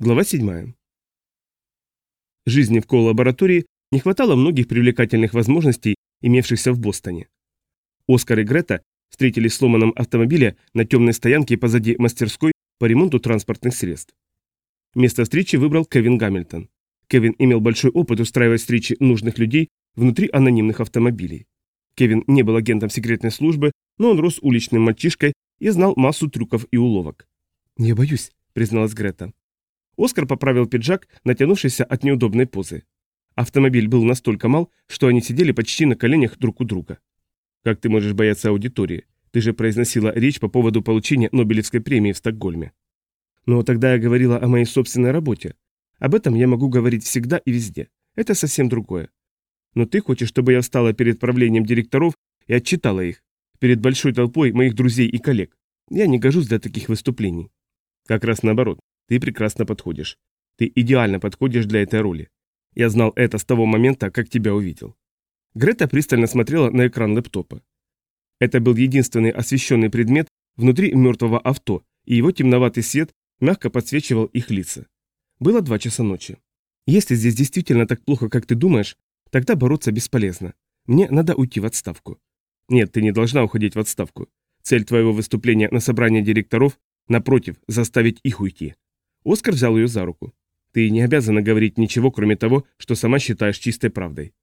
Глава 7. Жизни в коллаборатории не хватало многих привлекательных возможностей, имевшихся в Бостоне. Оскар и Грета встретились в сломанном автомобиле на темной стоянке позади мастерской по ремонту транспортных средств. Место встречи выбрал Кевин Гамильтон. Кевин имел большой опыт устраивать встречи нужных людей внутри анонимных автомобилей. Кевин не был агентом секретной службы, но он рос уличным мальчишкой и знал массу трюков и уловок. «Я боюсь», — призналась Грета. Оскар поправил пиджак, натянувшийся от неудобной позы. Автомобиль был настолько мал, что они сидели почти на коленях друг у друга. «Как ты можешь бояться аудитории? Ты же произносила речь по поводу получения Нобелевской премии в Стокгольме». «Но тогда я говорила о моей собственной работе. Об этом я могу говорить всегда и везде. Это совсем другое. Но ты хочешь, чтобы я встала перед правлением директоров и отчитала их, перед большой толпой моих друзей и коллег. Я не гожусь для таких выступлений». «Как раз наоборот. Ты прекрасно подходишь. Ты идеально подходишь для этой роли. Я знал это с того момента, как тебя увидел. Грета пристально смотрела на экран лэптопа. Это был единственный освещенный предмет внутри мертвого авто, и его темноватый свет мягко подсвечивал их лица. Было два часа ночи. Если здесь действительно так плохо, как ты думаешь, тогда бороться бесполезно. Мне надо уйти в отставку. Нет, ты не должна уходить в отставку. Цель твоего выступления на собрании директоров, напротив, заставить их уйти. Оскар взял ее за руку. «Ты не обязана говорить ничего, кроме того, что сама считаешь чистой правдой».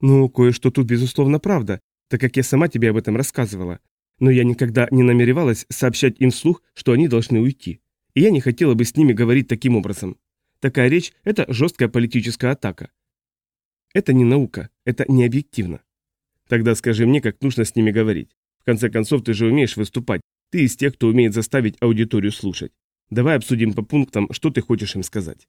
«Ну, кое-что тут, безусловно, правда, так как я сама тебе об этом рассказывала. Но я никогда не намеревалась сообщать им вслух, что они должны уйти. И я не хотела бы с ними говорить таким образом. Такая речь – это жесткая политическая атака. Это не наука, это не объективно. Тогда скажи мне, как нужно с ними говорить. В конце концов, ты же умеешь выступать. Ты из тех, кто умеет заставить аудиторию слушать. Давай обсудим по пунктам, что ты хочешь им сказать.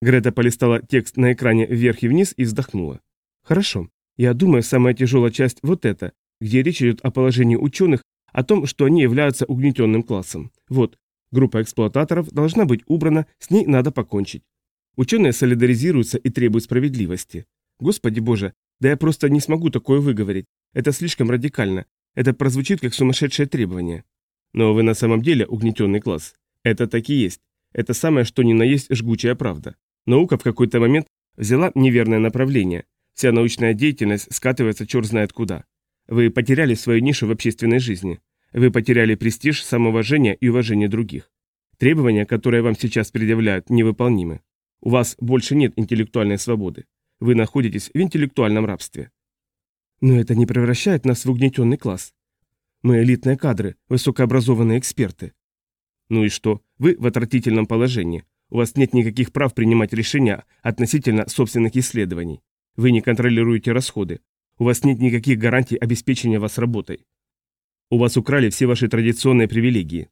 Грета полистала текст на экране вверх и вниз и вздохнула. Хорошо. Я думаю, самая тяжелая часть вот эта, где речь идет о положении ученых, о том, что они являются угнетенным классом. Вот, группа эксплуататоров должна быть убрана, с ней надо покончить. Ученые солидаризируются и требуют справедливости. Господи боже, да я просто не смогу такое выговорить. Это слишком радикально. Это прозвучит как сумасшедшее требование. Но вы на самом деле угнетенный класс. Это так и есть. Это самое, что ни на есть жгучая правда. Наука в какой-то момент взяла неверное направление. Вся научная деятельность скатывается черт знает куда. Вы потеряли свою нишу в общественной жизни. Вы потеряли престиж, самоуважение и уважение других. Требования, которые вам сейчас предъявляют, невыполнимы. У вас больше нет интеллектуальной свободы. Вы находитесь в интеллектуальном рабстве. Но это не превращает нас в угнетенный класс. Мы элитные кадры, высокообразованные эксперты. Ну и что? Вы в отвратительном положении. У вас нет никаких прав принимать решения относительно собственных исследований. Вы не контролируете расходы. У вас нет никаких гарантий обеспечения вас работой. У вас украли все ваши традиционные привилегии.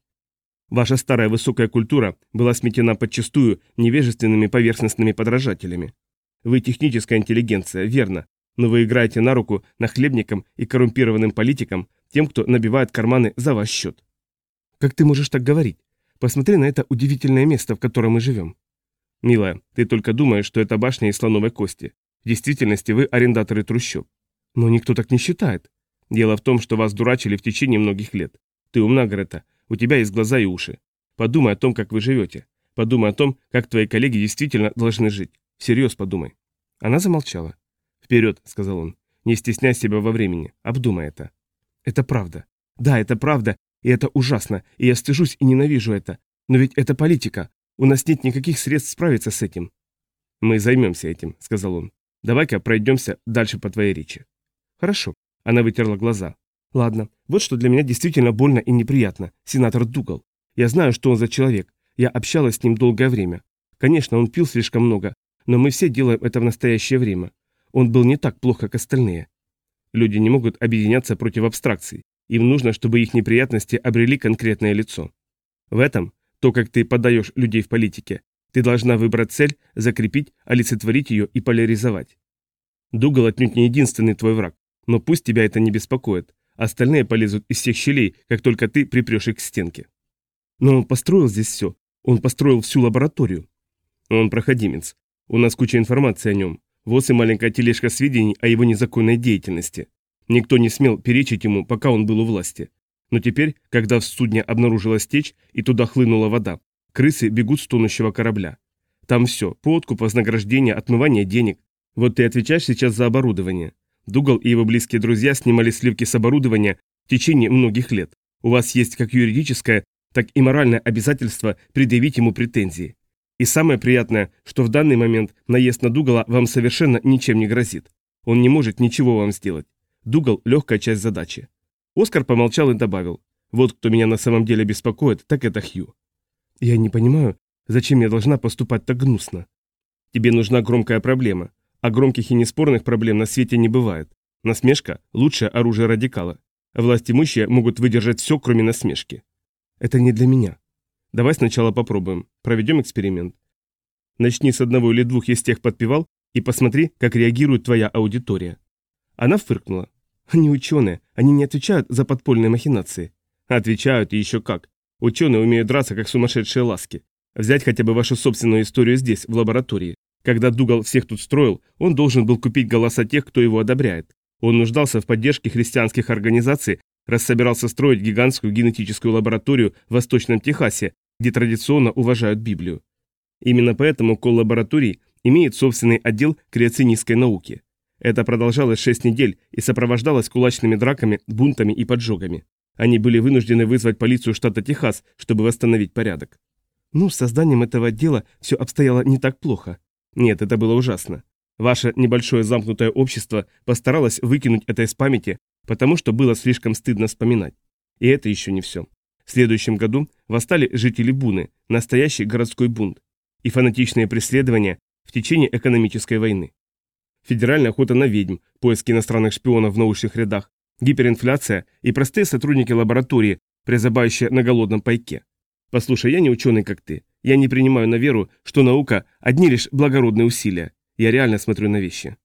Ваша старая высокая культура была сметена подчастую невежественными поверхностными подражателями. Вы техническая интеллигенция, верно, но вы играете на руку нахлебникам и коррумпированным политикам, тем, кто набивает карманы за ваш счет. Как ты можешь так говорить? Посмотри на это удивительное место, в котором мы живем. Милая, ты только думаешь, что это башня из слоновой кости. В действительности вы арендаторы трущоб. Но никто так не считает. Дело в том, что вас дурачили в течение многих лет. Ты умна, Грета. У тебя есть глаза и уши. Подумай о том, как вы живете. Подумай о том, как твои коллеги действительно должны жить. Всерьез подумай. Она замолчала. «Вперед», — сказал он. «Не стесняй себя во времени. Обдумай это». «Это правда. Да, это правда, и это ужасно, и я стыжусь и ненавижу это. Но ведь это политика. У нас нет никаких средств справиться с этим. Мы займемся этим, сказал он. Давай-ка пройдемся дальше по твоей речи. Хорошо. Она вытерла глаза. Ладно, вот что для меня действительно больно и неприятно. Сенатор Дугал. Я знаю, что он за человек. Я общалась с ним долгое время. Конечно, он пил слишком много, но мы все делаем это в настоящее время. Он был не так плох, как остальные. Люди не могут объединяться против абстракций. Им нужно, чтобы их неприятности обрели конкретное лицо. В этом, то, как ты подаешь людей в политике, ты должна выбрать цель, закрепить, олицетворить ее и поляризовать. Дугал отнюдь не единственный твой враг, но пусть тебя это не беспокоит. Остальные полезут из всех щелей, как только ты припрешь их к стенке. Но он построил здесь все. Он построил всю лабораторию. Он проходимец. У нас куча информации о нем. Вот и маленькая тележка сведений о его незаконной деятельности. Никто не смел перечить ему, пока он был у власти. Но теперь, когда в судне обнаружилась течь и туда хлынула вода, крысы бегут с тонущего корабля. Там все – подкуп, вознаграждение, отмывание денег. Вот ты отвечаешь сейчас за оборудование. Дугал и его близкие друзья снимали сливки с оборудования в течение многих лет. У вас есть как юридическое, так и моральное обязательство предъявить ему претензии. И самое приятное, что в данный момент наезд на Дугала вам совершенно ничем не грозит. Он не может ничего вам сделать. Дугал – легкая часть задачи. Оскар помолчал и добавил. Вот кто меня на самом деле беспокоит, так это Хью. Я не понимаю, зачем я должна поступать так гнусно? Тебе нужна громкая проблема. А громких и неспорных проблем на свете не бывает. Насмешка – лучшее оружие радикала. Власть имущие могут выдержать все, кроме насмешки. Это не для меня. Давай сначала попробуем. Проведем эксперимент. Начни с одного или двух из тех подпевал и посмотри, как реагирует твоя аудитория. Она фыркнула. Они ученые, они не отвечают за подпольные махинации. Отвечают и еще как. Ученые умеют драться, как сумасшедшие ласки. Взять хотя бы вашу собственную историю здесь, в лаборатории. Когда Дугал всех тут строил, он должен был купить голоса тех, кто его одобряет. Он нуждался в поддержке христианских организаций, раз собирался строить гигантскую генетическую лабораторию в Восточном Техасе, где традиционно уважают Библию. Именно поэтому коллабораторий имеет собственный отдел креационистской науки. Это продолжалось 6 недель и сопровождалось кулачными драками, бунтами и поджогами. Они были вынуждены вызвать полицию штата Техас, чтобы восстановить порядок. Ну, с созданием этого отдела все обстояло не так плохо. Нет, это было ужасно. Ваше небольшое замкнутое общество постаралось выкинуть это из памяти, потому что было слишком стыдно вспоминать. И это еще не все. В следующем году восстали жители Буны, настоящий городской бунт, и фанатичные преследования в течение экономической войны. Федеральная охота на ведьм, поиски иностранных шпионов в научных рядах, гиперинфляция и простые сотрудники лаборатории, призабающие на голодном пайке. Послушай, я не ученый, как ты. Я не принимаю на веру, что наука – одни лишь благородные усилия. Я реально смотрю на вещи.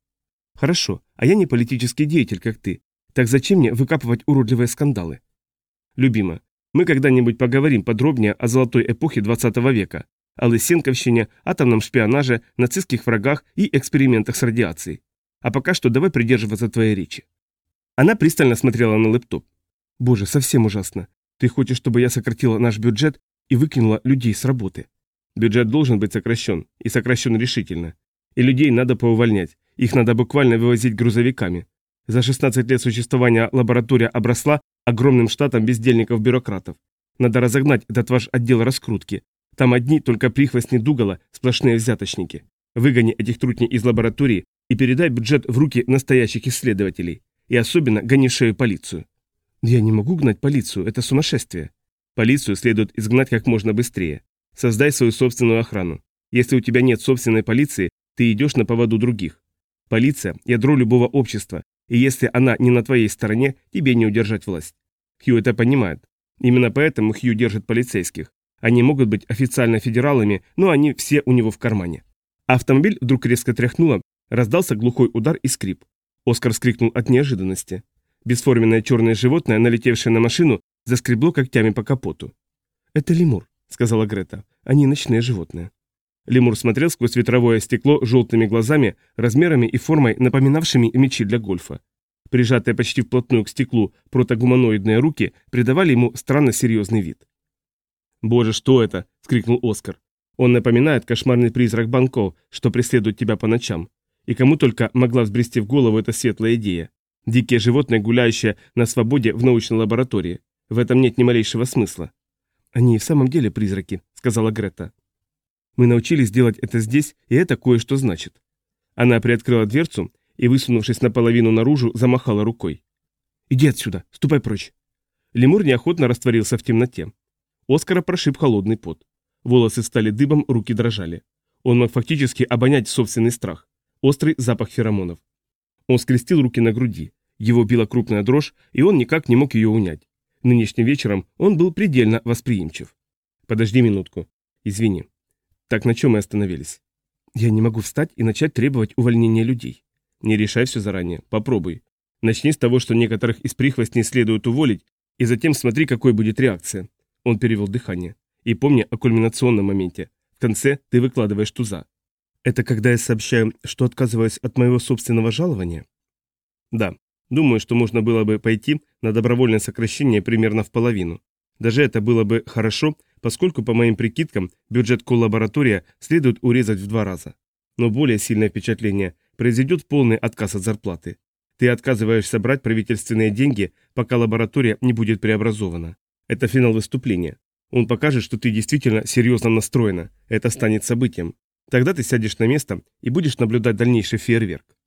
Хорошо, а я не политический деятель, как ты. Так зачем мне выкапывать уродливые скандалы? Любима, мы когда-нибудь поговорим подробнее о золотой эпохе 20 века, о Лысенковщине, атомном шпионаже, нацистских врагах и экспериментах с радиацией. А пока что давай придерживаться твоей речи. Она пристально смотрела на лэптоп. Боже, совсем ужасно. Ты хочешь, чтобы я сократила наш бюджет и выкинула людей с работы? Бюджет должен быть сокращен, и сокращен решительно. И людей надо поувольнять, их надо буквально вывозить грузовиками. За 16 лет существования лаборатория обросла огромным штатом бездельников-бюрократов. Надо разогнать этот ваш отдел раскрутки. Там одни только прихвостни Дугала, сплошные взяточники. Выгони этих трутней из лаборатории и передай бюджет в руки настоящих исследователей. И особенно гони шею полицию. Я не могу гнать полицию, это сумасшествие. Полицию следует изгнать как можно быстрее. Создай свою собственную охрану. Если у тебя нет собственной полиции, ты идешь на поводу других. Полиция – ядро любого общества, и если она не на твоей стороне, тебе не удержать власть. Хью это понимает. Именно поэтому Хью держит полицейских. Они могут быть официально федералами, но они все у него в кармане. Автомобиль вдруг резко тряхнуло, раздался глухой удар и скрип. Оскар вскрикнул от неожиданности. Бесформенное черное животное, налетевшее на машину, заскребло когтями по капоту. «Это лемур», — сказала Грета. «Они ночные животные». Лемур смотрел сквозь ветровое стекло желтыми глазами, размерами и формой, напоминавшими мечи для гольфа. Прижатые почти вплотную к стеклу протогуманоидные руки придавали ему странно серьезный вид. «Боже, что это?» – скрикнул Оскар. «Он напоминает кошмарный призрак банков, что преследует тебя по ночам. И кому только могла взбрести в голову эта светлая идея. Дикие животные, гуляющие на свободе в научной лаборатории. В этом нет ни малейшего смысла». «Они в самом деле призраки», – сказала Грета. Мы научились делать это здесь, и это кое-что значит. Она приоткрыла дверцу и, высунувшись наполовину наружу, замахала рукой. «Иди отсюда, ступай прочь». Лемур неохотно растворился в темноте. Оскара прошиб холодный пот. Волосы стали дыбом, руки дрожали. Он мог фактически обонять собственный страх. Острый запах феромонов. Он скрестил руки на груди. Его била крупная дрожь, и он никак не мог ее унять. Нынешним вечером он был предельно восприимчив. «Подожди минутку. Извини. Так на чем мы остановились? Я не могу встать и начать требовать увольнения людей. Не решай все заранее, попробуй. Начни с того, что некоторых из прихвостней следует уволить, и затем смотри, какой будет реакция. Он перевел дыхание. И помни о кульминационном моменте. В конце ты выкладываешь туза. Это когда я сообщаю, что отказываюсь от моего собственного жалования? Да. Думаю, что можно было бы пойти на добровольное сокращение примерно в половину. Даже это было бы хорошо, поскольку, по моим прикидкам, бюджет коллаборатория следует урезать в два раза. Но более сильное впечатление произойдет полный отказ от зарплаты. Ты отказываешься брать правительственные деньги, пока лаборатория не будет преобразована. Это финал выступления. Он покажет, что ты действительно серьезно настроена. Это станет событием. Тогда ты сядешь на место и будешь наблюдать дальнейший фейерверк.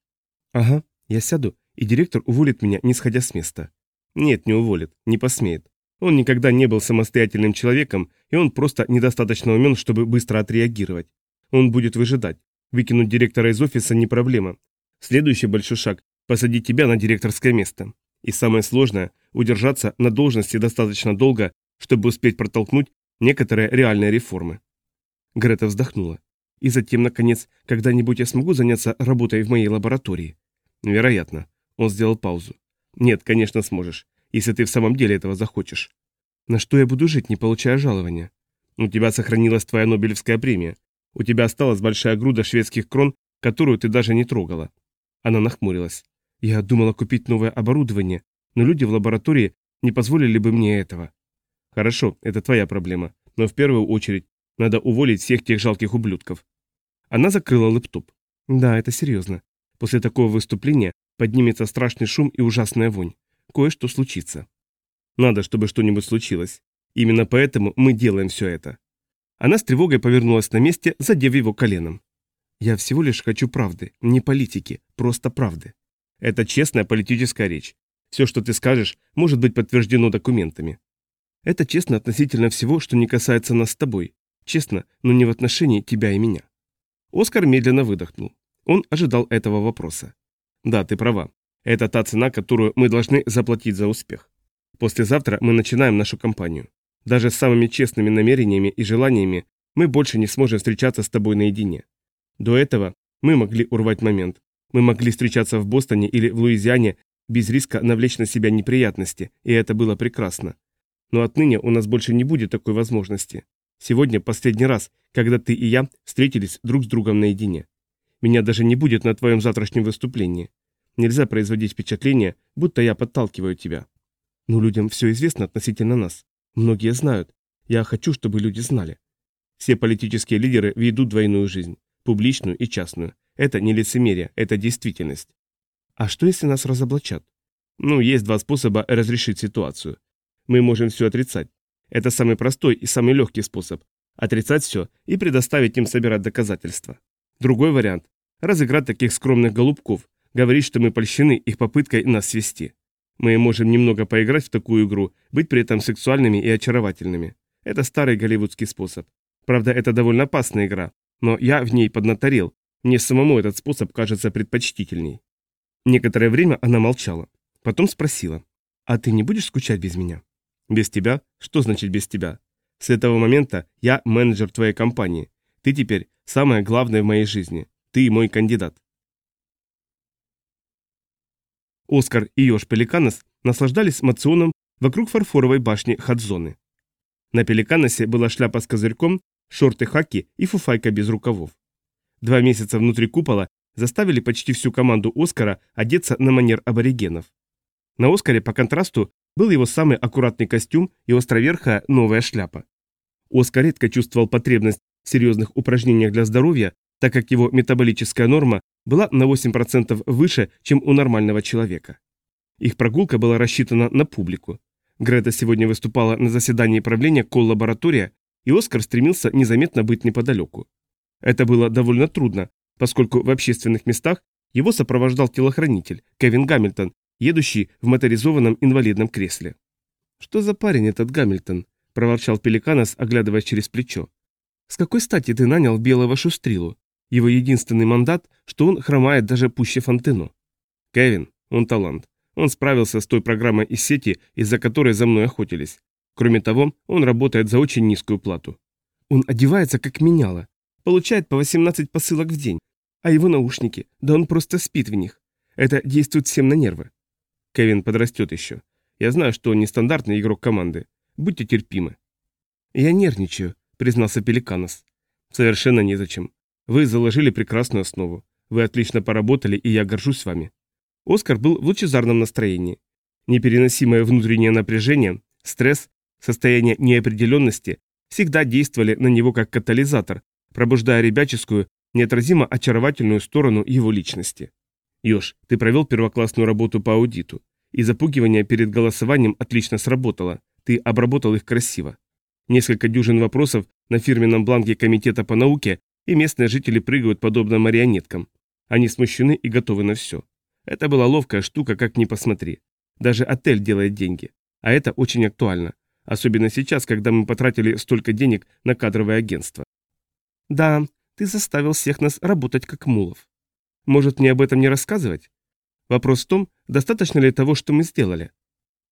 Ага, я сяду, и директор уволит меня, не сходя с места. Нет, не уволит, не посмеет. Он никогда не был самостоятельным человеком, и он просто недостаточно умен, чтобы быстро отреагировать. Он будет выжидать. Выкинуть директора из офиса не проблема. Следующий большой шаг – посадить тебя на директорское место. И самое сложное – удержаться на должности достаточно долго, чтобы успеть протолкнуть некоторые реальные реформы. Грета вздохнула. И затем, наконец, когда-нибудь я смогу заняться работой в моей лаборатории? Вероятно. Он сделал паузу. Нет, конечно, сможешь если ты в самом деле этого захочешь. На что я буду жить, не получая жалования? У тебя сохранилась твоя Нобелевская премия. У тебя осталась большая груда шведских крон, которую ты даже не трогала. Она нахмурилась. Я думала купить новое оборудование, но люди в лаборатории не позволили бы мне этого. Хорошо, это твоя проблема. Но в первую очередь надо уволить всех тех жалких ублюдков. Она закрыла лэптоп. Да, это серьезно. После такого выступления поднимется страшный шум и ужасная вонь кое-что случится. Надо, чтобы что-нибудь случилось. Именно поэтому мы делаем все это. Она с тревогой повернулась на месте, задев его коленом. Я всего лишь хочу правды, не политики, просто правды. Это честная политическая речь. Все, что ты скажешь, может быть подтверждено документами. Это честно относительно всего, что не касается нас с тобой. Честно, но не в отношении тебя и меня. Оскар медленно выдохнул. Он ожидал этого вопроса. Да, ты права. Это та цена, которую мы должны заплатить за успех. Послезавтра мы начинаем нашу кампанию. Даже с самыми честными намерениями и желаниями мы больше не сможем встречаться с тобой наедине. До этого мы могли урвать момент. Мы могли встречаться в Бостоне или в Луизиане без риска навлечь на себя неприятности, и это было прекрасно. Но отныне у нас больше не будет такой возможности. Сегодня последний раз, когда ты и я встретились друг с другом наедине. Меня даже не будет на твоем завтрашнем выступлении. Нельзя производить впечатление, будто я подталкиваю тебя. Но людям все известно относительно нас. Многие знают. Я хочу, чтобы люди знали. Все политические лидеры ведут двойную жизнь, публичную и частную. Это не лицемерие, это действительность. А что, если нас разоблачат? Ну, есть два способа разрешить ситуацию. Мы можем все отрицать. Это самый простой и самый легкий способ. Отрицать все и предоставить им собирать доказательства. Другой вариант – разыграть таких скромных голубков, говорить, что мы польщены их попыткой нас свести. Мы можем немного поиграть в такую игру, быть при этом сексуальными и очаровательными. Это старый голливудский способ. Правда, это довольно опасная игра, но я в ней поднаторел. Мне самому этот способ кажется предпочтительней. Некоторое время она молчала. Потом спросила. «А ты не будешь скучать без меня?» «Без тебя? Что значит без тебя? С этого момента я менеджер твоей компании. Ты теперь самое главное в моей жизни. Ты мой кандидат. Оскар и Ёж Пеликанос наслаждались мационом вокруг фарфоровой башни Хадзоны. На Пеликаносе была шляпа с козырьком, шорты хаки и фуфайка без рукавов. Два месяца внутри купола заставили почти всю команду Оскара одеться на манер аборигенов. На Оскаре по контрасту был его самый аккуратный костюм и островерхая новая шляпа. Оскар редко чувствовал потребность в серьезных упражнениях для здоровья, так как его метаболическая норма была на 8% выше, чем у нормального человека. Их прогулка была рассчитана на публику. Грета сегодня выступала на заседании правления коллаборатория, и Оскар стремился незаметно быть неподалеку. Это было довольно трудно, поскольку в общественных местах его сопровождал телохранитель Кевин Гамильтон, едущий в моторизованном инвалидном кресле. «Что за парень этот Гамильтон?» – проворчал Пеликанос, оглядываясь через плечо. «С какой стати ты нанял белого шустрилу? Его единственный мандат, что он хромает даже пуще Фонтено. Кевин, он талант. Он справился с той программой из сети, из-за которой за мной охотились. Кроме того, он работает за очень низкую плату. Он одевается как меняло. Получает по 18 посылок в день. А его наушники, да он просто спит в них. Это действует всем на нервы. Кевин подрастет еще. Я знаю, что он нестандартный игрок команды. Будьте терпимы. Я нервничаю, признался Пеликанос. Совершенно незачем. Вы заложили прекрасную основу. Вы отлично поработали, и я горжусь вами. Оскар был в лучезарном настроении. Непереносимое внутреннее напряжение, стресс, состояние неопределенности – всегда действовали на него как катализатор, пробуждая ребяческую, неотразимо очаровательную сторону его личности. Ёж, ты провел первоклассную работу по аудиту, и запугивание перед голосованием отлично сработало, ты обработал их красиво. Несколько дюжин вопросов на фирменном бланке Комитета по науке, и местные жители прыгают подобно марионеткам. Они смущены и готовы на все. Это была ловкая штука, как ни посмотри. Даже отель делает деньги. А это очень актуально. Особенно сейчас, когда мы потратили столько денег на кадровое агентство. Да, ты заставил всех нас работать как мулов. Может, мне об этом не рассказывать? Вопрос в том, достаточно ли того, что мы сделали?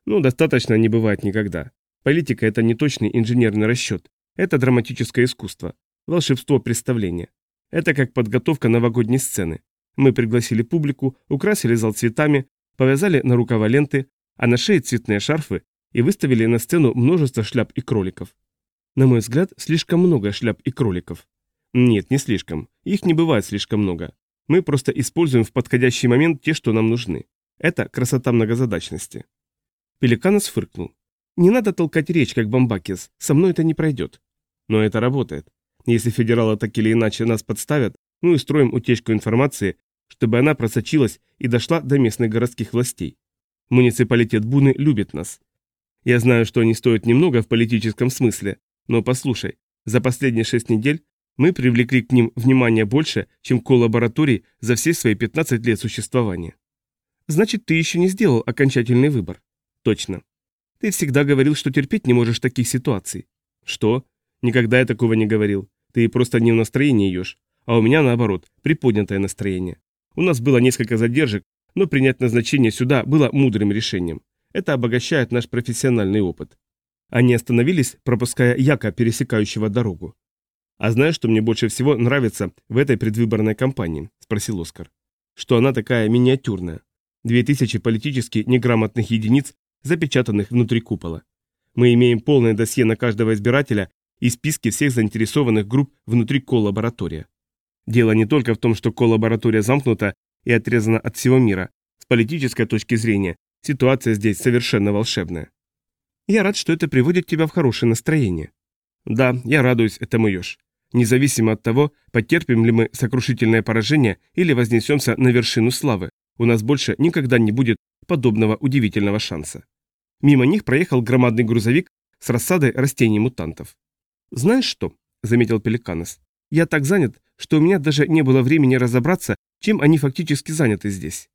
Ну, достаточно не бывает никогда. Политика – это не точный инженерный расчет. Это драматическое искусство. Волшебство представления. Это как подготовка новогодней сцены. Мы пригласили публику, украсили зал цветами, повязали на рукава ленты, а на шее цветные шарфы и выставили на сцену множество шляп и кроликов. На мой взгляд, слишком много шляп и кроликов. Нет, не слишком. Их не бывает слишком много. Мы просто используем в подходящий момент те, что нам нужны. Это красота многозадачности. Пеликанос фыркнул. Не надо толкать речь, как Бомбакис, со мной это не пройдет. Но это работает. Если федералы так или иначе нас подставят, мы устроим утечку информации, чтобы она просочилась и дошла до местных городских властей. Муниципалитет Буны любит нас. Я знаю, что они стоят немного в политическом смысле, но послушай, за последние шесть недель мы привлекли к ним внимание больше, чем к лаборатории за все свои 15 лет существования. Значит, ты еще не сделал окончательный выбор. Точно. Ты всегда говорил, что терпеть не можешь таких ситуаций. Что? Никогда я такого не говорил. Ты просто не в настроении ешь. А у меня, наоборот, приподнятое настроение. У нас было несколько задержек, но принять назначение сюда было мудрым решением. Это обогащает наш профессиональный опыт. Они остановились, пропуская Яка, пересекающего дорогу. «А знаешь, что мне больше всего нравится в этой предвыборной кампании?» – спросил Оскар. «Что она такая миниатюрная. Две тысячи политически неграмотных единиц, запечатанных внутри купола. Мы имеем полное досье на каждого избирателя и списки всех заинтересованных групп внутри коллаборатория. Дело не только в том, что коллаборатория замкнута и отрезана от всего мира. С политической точки зрения ситуация здесь совершенно волшебная. Я рад, что это приводит тебя в хорошее настроение. Да, я радуюсь этому Ёж. Независимо от того, потерпим ли мы сокрушительное поражение или вознесемся на вершину славы, у нас больше никогда не будет подобного удивительного шанса. Мимо них проехал громадный грузовик с рассадой растений-мутантов. «Знаешь что?» – заметил Пеликанос. «Я так занят, что у меня даже не было времени разобраться, чем они фактически заняты здесь.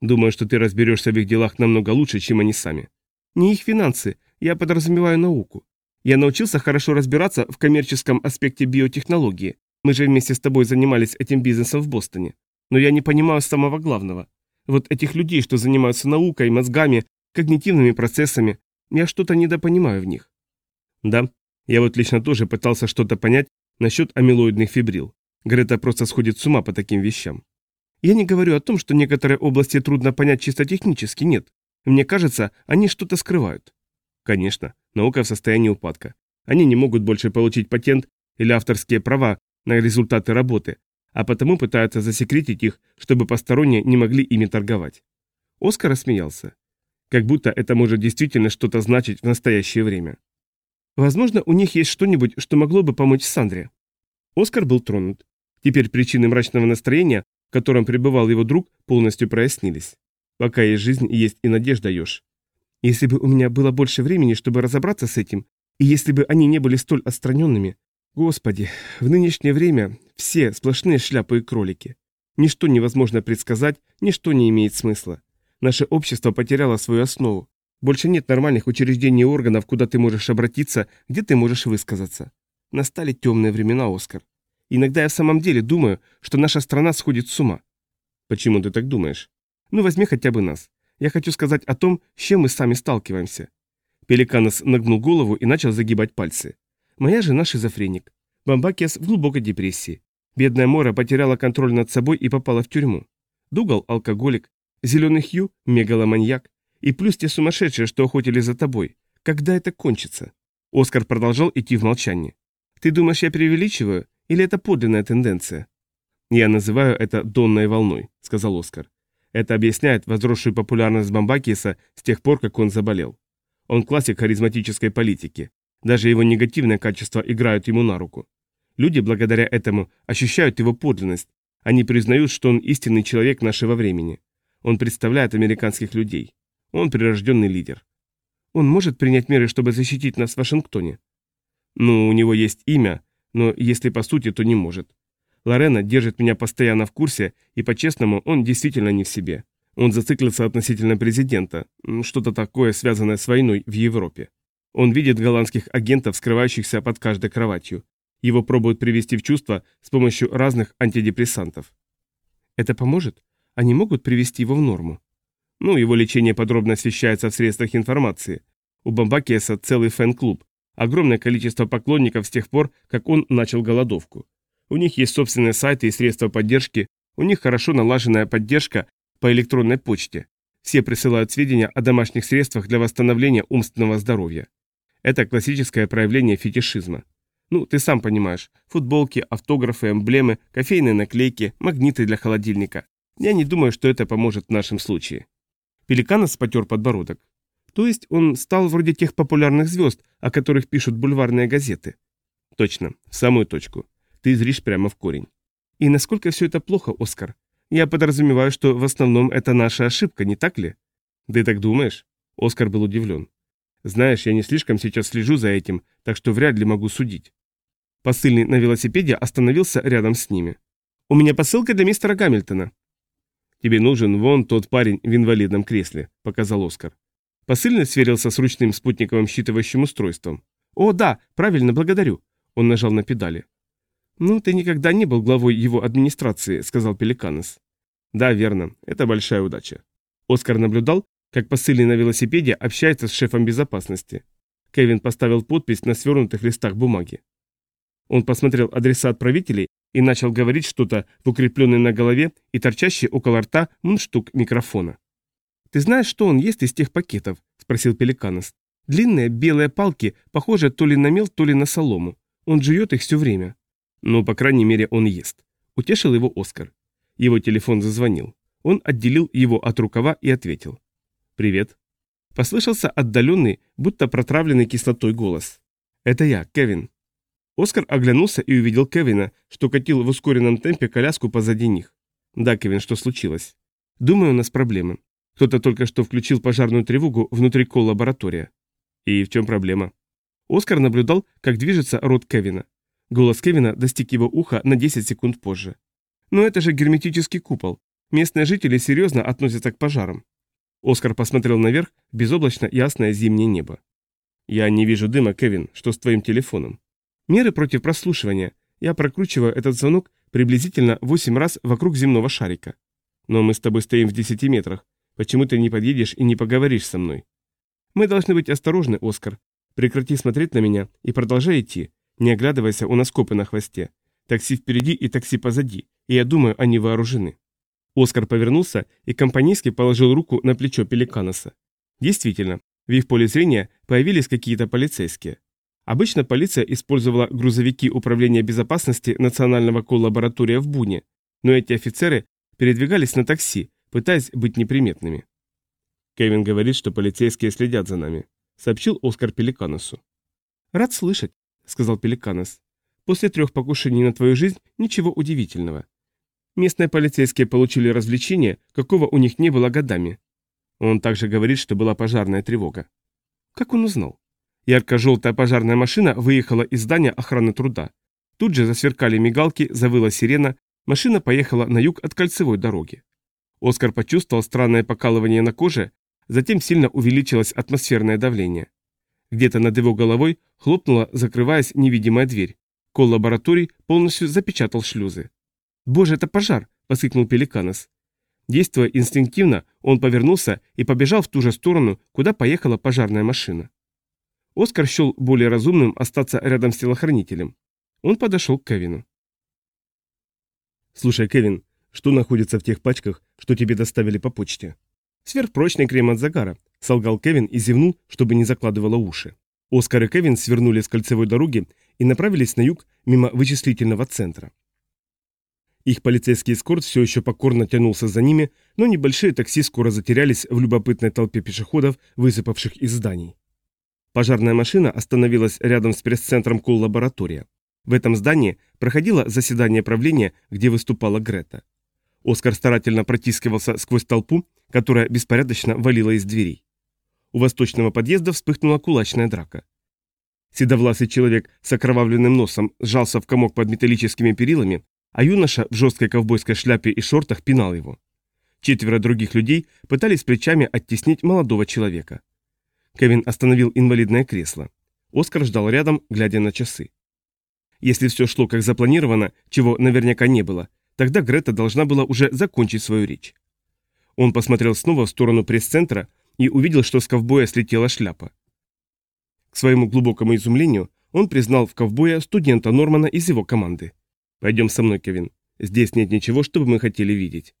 Думаю, что ты разберешься в их делах намного лучше, чем они сами. Не их финансы, я подразумеваю науку. Я научился хорошо разбираться в коммерческом аспекте биотехнологии. Мы же вместе с тобой занимались этим бизнесом в Бостоне. Но я не понимаю самого главного. Вот этих людей, что занимаются наукой, мозгами, когнитивными процессами, я что-то недопонимаю в них. Да, я вот лично тоже пытался что-то понять насчет амилоидных фибрил. Грета просто сходит с ума по таким вещам. Я не говорю о том, что некоторые области трудно понять чисто технически, нет. Мне кажется, они что-то скрывают. Конечно, наука в состоянии упадка. Они не могут больше получить патент или авторские права на результаты работы, а потому пытаются засекретить их, чтобы посторонние не могли ими торговать. Оскар рассмеялся. Как будто это может действительно что-то значить в настоящее время. Возможно, у них есть что-нибудь, что могло бы помочь Сандре. Оскар был тронут. Теперь причины мрачного настроения, в котором пребывал его друг, полностью прояснились. Пока есть жизнь, есть и надежда, Ёж. Если бы у меня было больше времени, чтобы разобраться с этим, и если бы они не были столь отстраненными... Господи, в нынешнее время все сплошные шляпы и кролики. Ничто невозможно предсказать, ничто не имеет смысла. Наше общество потеряло свою основу. Больше нет нормальных учреждений и органов, куда ты можешь обратиться, где ты можешь высказаться. Настали темные времена, Оскар. Иногда я в самом деле думаю, что наша страна сходит с ума. Почему ты так думаешь? Ну, возьми хотя бы нас. Я хочу сказать о том, с чем мы сами сталкиваемся. Пеликанос нагнул голову и начал загибать пальцы. Моя жена шизофреник. Бамбакиас в глубокой депрессии. Бедная Мора потеряла контроль над собой и попала в тюрьму. Дугал – алкоголик. Зеленый Хью – мегаломаньяк. И плюс те сумасшедшие, что охотились за тобой. Когда это кончится?» Оскар продолжал идти в молчании. «Ты думаешь, я преувеличиваю? Или это подлинная тенденция?» «Я называю это донной волной», — сказал Оскар. Это объясняет возросшую популярность Бамбакиса с тех пор, как он заболел. Он классик харизматической политики. Даже его негативные качества играют ему на руку. Люди благодаря этому ощущают его подлинность. Они признают, что он истинный человек нашего времени. Он представляет американских людей. Он прирожденный лидер. Он может принять меры, чтобы защитить нас в Вашингтоне? Ну, у него есть имя, но если по сути, то не может. Лорена держит меня постоянно в курсе, и по-честному, он действительно не в себе. Он зациклился относительно президента, что-то такое, связанное с войной в Европе. Он видит голландских агентов, скрывающихся под каждой кроватью. Его пробуют привести в чувство с помощью разных антидепрессантов. Это поможет? Они могут привести его в норму? Ну, его лечение подробно освещается в средствах информации. У Бамбакеса целый фэн-клуб, огромное количество поклонников с тех пор, как он начал голодовку. У них есть собственные сайты и средства поддержки, у них хорошо налаженная поддержка по электронной почте. Все присылают сведения о домашних средствах для восстановления умственного здоровья. Это классическое проявление фетишизма. Ну, ты сам понимаешь, футболки, автографы, эмблемы, кофейные наклейки, магниты для холодильника. Я не думаю, что это поможет в нашем случае. Пеликанос потер подбородок. То есть он стал вроде тех популярных звезд, о которых пишут бульварные газеты. Точно, в самую точку. Ты зришь прямо в корень. И насколько все это плохо, Оскар? Я подразумеваю, что в основном это наша ошибка, не так ли? Ты так думаешь? Оскар был удивлен. Знаешь, я не слишком сейчас слежу за этим, так что вряд ли могу судить. Посыльный на велосипеде остановился рядом с ними. «У меня посылка для мистера Гамильтона». «Тебе нужен вон тот парень в инвалидном кресле», — показал Оскар. Посыльный сверился с ручным спутниковым считывающим устройством. «О, да, правильно, благодарю». Он нажал на педали. «Ну, ты никогда не был главой его администрации», — сказал Пеликанес. «Да, верно. Это большая удача». Оскар наблюдал, как посыльный на велосипеде общается с шефом безопасности. Кевин поставил подпись на свернутых листах бумаги. Он посмотрел адреса отправителей и начал говорить что-то в укрепленной на голове и торчащий около рта мундштук микрофона. «Ты знаешь, что он ест из тех пакетов?» – спросил Пеликанос. «Длинные белые палки, похожие то ли на мел, то ли на солому. Он жует их все время». «Ну, по крайней мере, он ест». Утешил его Оскар. Его телефон зазвонил. Он отделил его от рукава и ответил. «Привет». Послышался отдаленный, будто протравленный кислотой голос. «Это я, Кевин». Оскар оглянулся и увидел Кевина, что катил в ускоренном темпе коляску позади них. «Да, Кевин, что случилось?» «Думаю, у нас проблемы. Кто-то только что включил пожарную тревогу внутри кол-лаборатория». «И в чем проблема?» Оскар наблюдал, как движется рот Кевина. Голос Кевина достиг его уха на 10 секунд позже. «Но это же герметический купол. Местные жители серьезно относятся к пожарам. Оскар посмотрел наверх, безоблачно ясное зимнее небо. «Я не вижу дыма, Кевин. Что с твоим телефоном?» «Меры против прослушивания. Я прокручиваю этот звонок приблизительно 8 раз вокруг земного шарика. Но мы с тобой стоим в 10 метрах. Почему ты не подъедешь и не поговоришь со мной?» «Мы должны быть осторожны, Оскар. Прекрати смотреть на меня и продолжай идти. Не оглядывайся, у нас копы на хвосте. Такси впереди и такси позади, и я думаю, они вооружены». Оскар повернулся и компанейски положил руку на плечо Пеликаноса. Действительно, в их поле зрения появились какие-то полицейские. Обычно полиция использовала грузовики Управления безопасности Национального коллаборатория в Буне, но эти офицеры передвигались на такси, пытаясь быть неприметными. «Кевин говорит, что полицейские следят за нами», — сообщил Оскар Пеликаносу. «Рад слышать», — сказал Пеликанос. «После трех покушений на твою жизнь ничего удивительного. Местные полицейские получили развлечение, какого у них не было годами. Он также говорит, что была пожарная тревога. Как он узнал? Ярко-желтая пожарная машина выехала из здания охраны труда. Тут же засверкали мигалки, завыла сирена, машина поехала на юг от кольцевой дороги. Оскар почувствовал странное покалывание на коже, затем сильно увеличилось атмосферное давление. Где-то над его головой хлопнула, закрываясь невидимая дверь. Кол лабораторий полностью запечатал шлюзы. «Боже, это пожар!» – воскликнул Пеликанос. Действуя инстинктивно, он повернулся и побежал в ту же сторону, куда поехала пожарная машина. Оскар счел более разумным остаться рядом с телохранителем. Он подошел к Кевину. «Слушай, Кевин, что находится в тех пачках, что тебе доставили по почте?» «Сверхпрочный крем от загара», — солгал Кевин и зевнул, чтобы не закладывало уши. Оскар и Кевин свернули с кольцевой дороги и направились на юг мимо вычислительного центра. Их полицейский эскорт все еще покорно тянулся за ними, но небольшие такси скоро затерялись в любопытной толпе пешеходов, высыпавших из зданий. Пожарная машина остановилась рядом с пресс-центром Кул-лаборатория. В этом здании проходило заседание правления, где выступала Грета. Оскар старательно протискивался сквозь толпу, которая беспорядочно валила из дверей. У восточного подъезда вспыхнула кулачная драка. Седовласый человек с окровавленным носом сжался в комок под металлическими перилами, а юноша в жесткой ковбойской шляпе и шортах пинал его. Четверо других людей пытались плечами оттеснить молодого человека. Кевин остановил инвалидное кресло. Оскар ждал рядом, глядя на часы. Если все шло как запланировано, чего наверняка не было, тогда Грета должна была уже закончить свою речь. Он посмотрел снова в сторону пресс-центра и увидел, что с ковбоя слетела шляпа. К своему глубокому изумлению он признал в ковбоя студента Нормана из его команды. «Пойдем со мной, Кевин. Здесь нет ничего, что бы мы хотели видеть».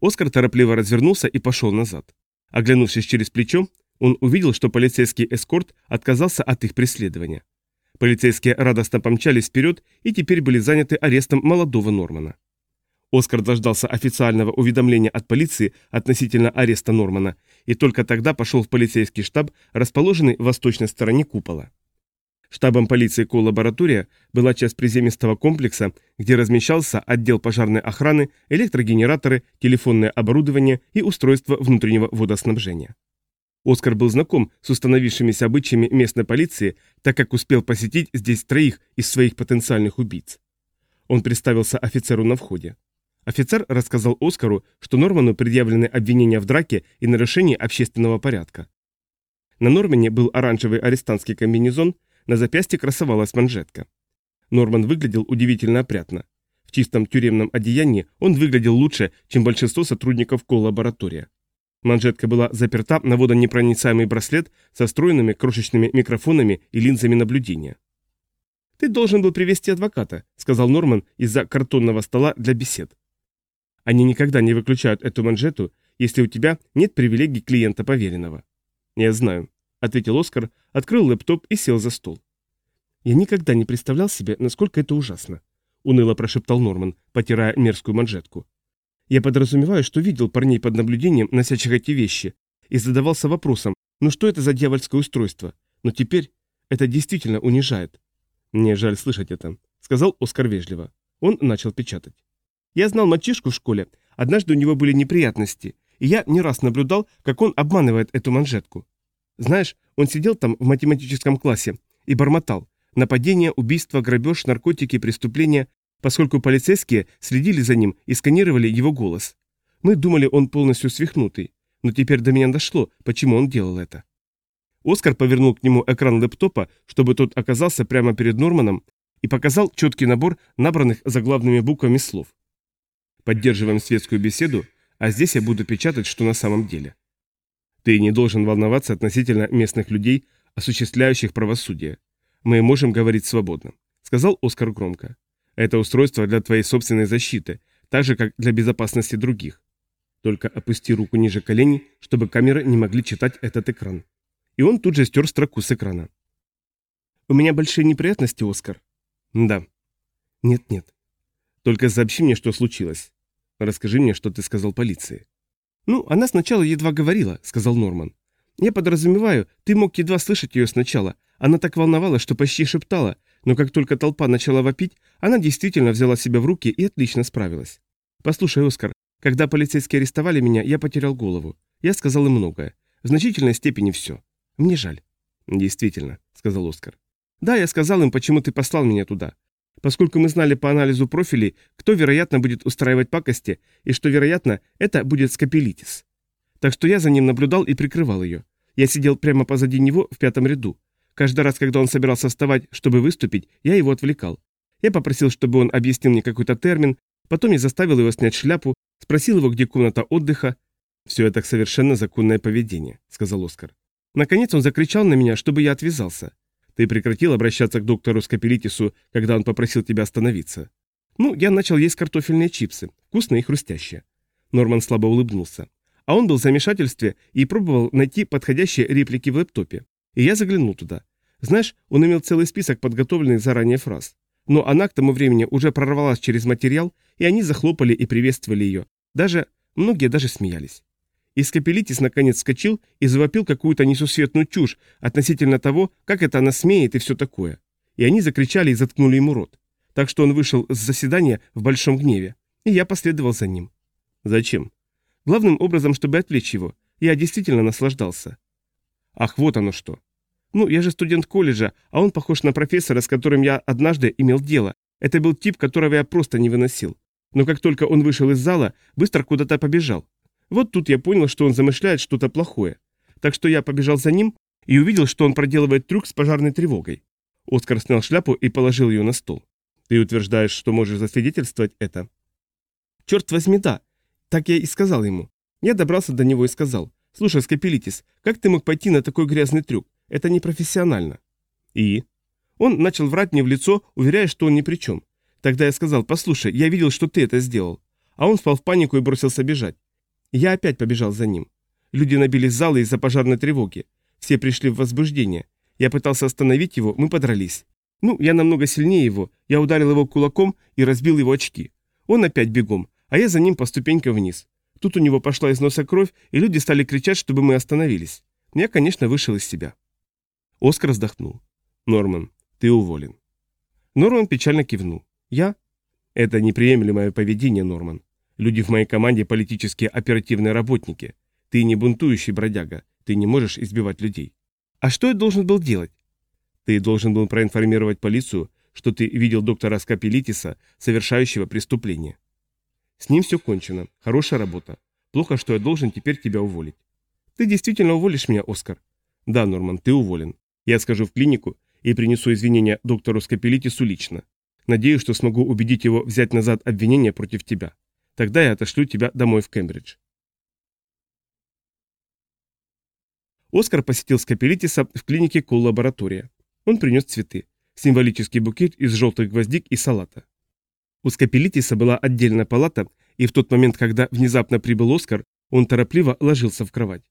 Оскар торопливо развернулся и пошел назад. Оглянувшись через плечо, он увидел, что полицейский эскорт отказался от их преследования. Полицейские радостно помчались вперед и теперь были заняты арестом молодого Нормана. Оскар дождался официального уведомления от полиции относительно ареста Нормана и только тогда пошел в полицейский штаб, расположенный в восточной стороне купола. Штабом полиции коллаборатория была часть приземистого комплекса, где размещался отдел пожарной охраны, электрогенераторы, телефонное оборудование и устройство внутреннего водоснабжения. Оскар был знаком с установившимися обычаями местной полиции, так как успел посетить здесь троих из своих потенциальных убийц. Он представился офицеру на входе. Офицер рассказал Оскару, что Норману предъявлены обвинения в драке и нарушении общественного порядка. На Нормане был оранжевый арестантский комбинезон, на запястье красовалась манжетка. Норман выглядел удивительно опрятно. В чистом тюремном одеянии он выглядел лучше, чем большинство сотрудников коллаборатория. Манжетка была заперта на водонепроницаемый браслет со встроенными крошечными микрофонами и линзами наблюдения. «Ты должен был привести адвоката», — сказал Норман из-за картонного стола для бесед. Они никогда не выключают эту манжету, если у тебя нет привилегий клиента поверенного. Я знаю, ответил Оскар, открыл лэптоп и сел за стол. Я никогда не представлял себе, насколько это ужасно, уныло прошептал Норман, потирая мерзкую манжетку. Я подразумеваю, что видел парней под наблюдением, носящих эти вещи, и задавался вопросом, ну что это за дьявольское устройство? Но теперь это действительно унижает. Мне жаль слышать это, сказал Оскар вежливо. Он начал печатать. Я знал мальчишку в школе, однажды у него были неприятности, и я не раз наблюдал, как он обманывает эту манжетку. Знаешь, он сидел там в математическом классе и бормотал. Нападение, убийство, грабеж, наркотики, преступления, поскольку полицейские следили за ним и сканировали его голос. Мы думали, он полностью свихнутый, но теперь до меня дошло, почему он делал это. Оскар повернул к нему экран лэптопа, чтобы тот оказался прямо перед Норманом, и показал четкий набор набранных заглавными буквами слов. Поддерживаем светскую беседу, а здесь я буду печатать, что на самом деле. Ты не должен волноваться относительно местных людей, осуществляющих правосудие. Мы можем говорить свободно», — сказал Оскар громко. «Это устройство для твоей собственной защиты, так же, как для безопасности других. Только опусти руку ниже коленей, чтобы камеры не могли читать этот экран». И он тут же стер строку с экрана. «У меня большие неприятности, Оскар». «Да». «Нет-нет. Только сообщи мне, что случилось. Расскажи мне, что ты сказал полиции». «Ну, она сначала едва говорила», — сказал Норман. «Я подразумеваю, ты мог едва слышать ее сначала. Она так волновалась, что почти шептала, но как только толпа начала вопить, она действительно взяла себя в руки и отлично справилась. Послушай, Оскар, когда полицейские арестовали меня, я потерял голову. Я сказал им многое. В значительной степени все. Мне жаль». «Действительно», — сказал Оскар. «Да, я сказал им, почему ты послал меня туда поскольку мы знали по анализу профилей, кто, вероятно, будет устраивать пакости, и что, вероятно, это будет скопилитис. Так что я за ним наблюдал и прикрывал ее. Я сидел прямо позади него в пятом ряду. Каждый раз, когда он собирался вставать, чтобы выступить, я его отвлекал. Я попросил, чтобы он объяснил мне какой-то термин, потом я заставил его снять шляпу, спросил его, где комната отдыха. «Все это совершенно законное поведение», — сказал Оскар. Наконец он закричал на меня, чтобы я отвязался. Ты прекратил обращаться к доктору Скопелитису, когда он попросил тебя остановиться? Ну, я начал есть картофельные чипсы, вкусные и хрустящие. Норман слабо улыбнулся. А он был в замешательстве и пробовал найти подходящие реплики в лэптопе. И я заглянул туда. Знаешь, он имел целый список подготовленных заранее фраз. Но она к тому времени уже прорвалась через материал, и они захлопали и приветствовали ее. Даже, многие даже смеялись. И Скопелитис наконец вскочил и завопил какую-то несусветную чушь относительно того, как это она смеет и все такое. И они закричали и заткнули ему рот. Так что он вышел с заседания в большом гневе, и я последовал за ним. Зачем? Главным образом, чтобы отвлечь его. Я действительно наслаждался. Ах, вот оно что. Ну, я же студент колледжа, а он похож на профессора, с которым я однажды имел дело. Это был тип, которого я просто не выносил. Но как только он вышел из зала, быстро куда-то побежал. Вот тут я понял, что он замышляет что-то плохое. Так что я побежал за ним и увидел, что он проделывает трюк с пожарной тревогой. Оскар снял шляпу и положил ее на стол. Ты утверждаешь, что можешь засвидетельствовать это? Черт возьми, да. Так я и сказал ему. Я добрался до него и сказал. Слушай, Скопелитис, как ты мог пойти на такой грязный трюк? Это непрофессионально. И? Он начал врать мне в лицо, уверяя, что он ни при чем. Тогда я сказал, послушай, я видел, что ты это сделал. А он впал в панику и бросился бежать. Я опять побежал за ним. Люди набились залы из-за пожарной тревоги. Все пришли в возбуждение. Я пытался остановить его, мы подрались. Ну, я намного сильнее его, я ударил его кулаком и разбил его очки. Он опять бегом, а я за ним по ступенькам вниз. Тут у него пошла из носа кровь, и люди стали кричать, чтобы мы остановились. Я, конечно, вышел из себя. Оскар вздохнул. «Норман, ты уволен». Норман печально кивнул. «Я?» «Это неприемлемое поведение, Норман. Люди в моей команде политические оперативные работники. Ты не бунтующий бродяга. Ты не можешь избивать людей. А что я должен был делать? Ты должен был проинформировать полицию, что ты видел доктора Скапелитиса, совершающего преступление. С ним все кончено. Хорошая работа. Плохо, что я должен теперь тебя уволить. Ты действительно уволишь меня, Оскар? Да, Норман, ты уволен. Я скажу в клинику и принесу извинения доктору Скапелитису лично. Надеюсь, что смогу убедить его взять назад обвинение против тебя. Тогда я отошлю тебя домой в Кембридж. Оскар посетил Скапелитиса в клинике Кул-лаборатория. Он принес цветы. Символический букет из желтых гвоздик и салата. У Скапелитиса была отдельная палата, и в тот момент, когда внезапно прибыл Оскар, он торопливо ложился в кровать.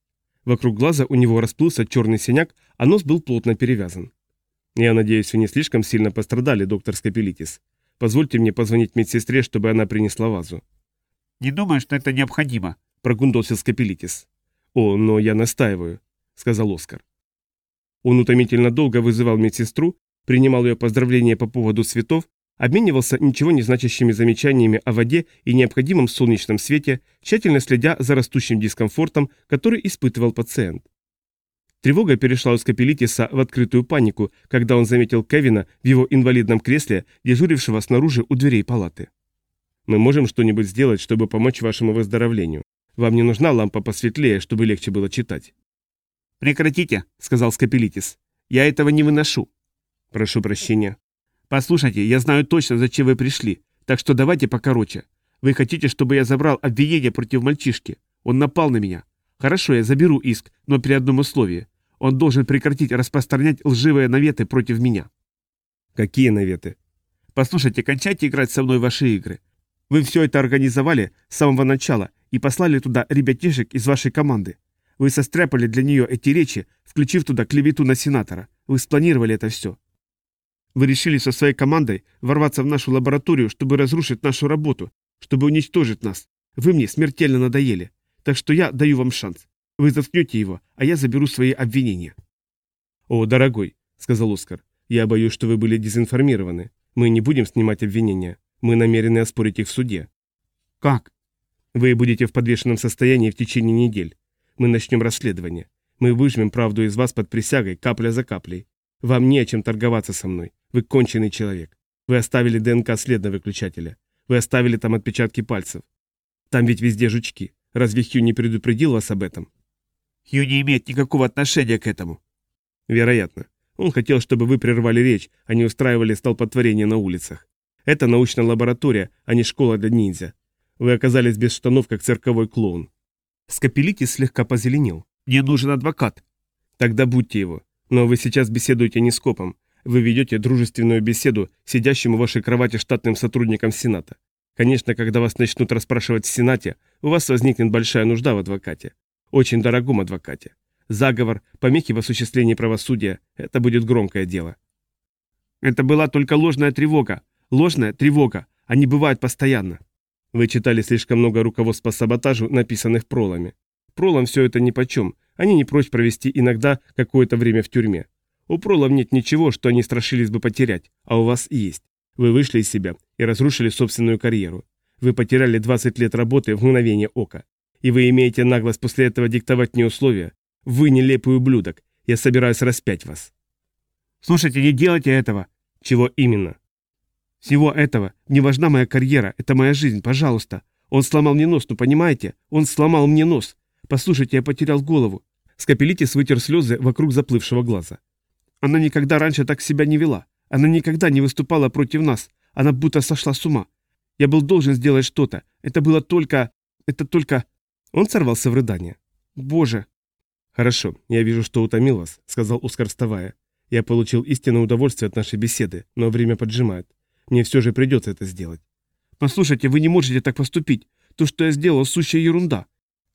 Вокруг глаза у него расплылся черный синяк, а нос был плотно перевязан. «Я надеюсь, вы не слишком сильно пострадали, доктор Скапелитис. Позвольте мне позвонить медсестре, чтобы она принесла вазу». «Не думаю, что это необходимо», — прогундался Скопелитис. «О, но я настаиваю», — сказал Оскар. Он утомительно долго вызывал медсестру, принимал ее поздравления по поводу цветов, обменивался ничего не значащими замечаниями о воде и необходимом солнечном свете, тщательно следя за растущим дискомфортом, который испытывал пациент. Тревога перешла у Скопелитиса в открытую панику, когда он заметил Кевина в его инвалидном кресле, дежурившего снаружи у дверей палаты. Мы можем что-нибудь сделать, чтобы помочь вашему выздоровлению. Вам не нужна лампа посветлее, чтобы легче было читать». «Прекратите», — сказал Скопелитис. «Я этого не выношу». «Прошу прощения». «Послушайте, я знаю точно, зачем вы пришли, так что давайте покороче. Вы хотите, чтобы я забрал обвинение против мальчишки? Он напал на меня. Хорошо, я заберу иск, но при одном условии. Он должен прекратить распространять лживые наветы против меня». «Какие наветы?» «Послушайте, кончайте играть со мной в ваши игры. Вы все это организовали с самого начала и послали туда ребятишек из вашей команды. Вы состряпали для нее эти речи, включив туда клевету на сенатора. Вы спланировали это все. Вы решили со своей командой ворваться в нашу лабораторию, чтобы разрушить нашу работу, чтобы уничтожить нас. Вы мне смертельно надоели. Так что я даю вам шанс. Вы заткнете его, а я заберу свои обвинения. «О, дорогой», — сказал Оскар, — «я боюсь, что вы были дезинформированы. Мы не будем снимать обвинения. Мы намерены оспорить их в суде. Как? Вы будете в подвешенном состоянии в течение недель. Мы начнем расследование. Мы выжмем правду из вас под присягой, капля за каплей. Вам не о чем торговаться со мной. Вы конченый человек. Вы оставили ДНК след на выключателе. Вы оставили там отпечатки пальцев. Там ведь везде жучки. Разве Хью не предупредил вас об этом? Хью не имеет никакого отношения к этому. Вероятно. Он хотел, чтобы вы прервали речь, а не устраивали столпотворение на улицах. Это научная лаборатория, а не школа для ниндзя. Вы оказались без штанов, как цирковой клоун. Скопелитис слегка позеленел. Мне нужен адвокат. Тогда будьте его. Но вы сейчас беседуете не с копом. Вы ведете дружественную беседу сидящим у вашей кровати штатным сотрудникам Сената. Конечно, когда вас начнут расспрашивать в Сенате, у вас возникнет большая нужда в адвокате. Очень дорогом адвокате. Заговор, помехи в осуществлении правосудия – это будет громкое дело. Это была только ложная тревога, Ложная тревога. Они бывают постоянно. Вы читали слишком много руководств по саботажу, написанных пролами. Пролом все это нипочем, они не прочь провести иногда какое-то время в тюрьме. У Пролом нет ничего, что они страшились бы потерять, а у вас есть. Вы вышли из себя и разрушили собственную карьеру. Вы потеряли 20 лет работы в мгновение ока. И вы имеете наглость после этого диктовать мне условия. Вы нелепый ублюдок. Я собираюсь распять вас. Слушайте, не делайте этого. Чего именно? Всего этого. Не важна моя карьера, это моя жизнь, пожалуйста. Он сломал мне нос, ну понимаете? Он сломал мне нос. Послушайте, я потерял голову. Скопелитис вытер слезы вокруг заплывшего глаза. Она никогда раньше так себя не вела. Она никогда не выступала против нас. Она будто сошла с ума. Я был должен сделать что-то. Это было только... Это только... Он сорвался в рыдание. Боже. Хорошо, я вижу, что утомил вас, сказал Оскар, вставая. Я получил истинное удовольствие от нашей беседы, но время поджимает. Мне все же придется это сделать. Послушайте, вы не можете так поступить. То, что я сделал, сущая ерунда.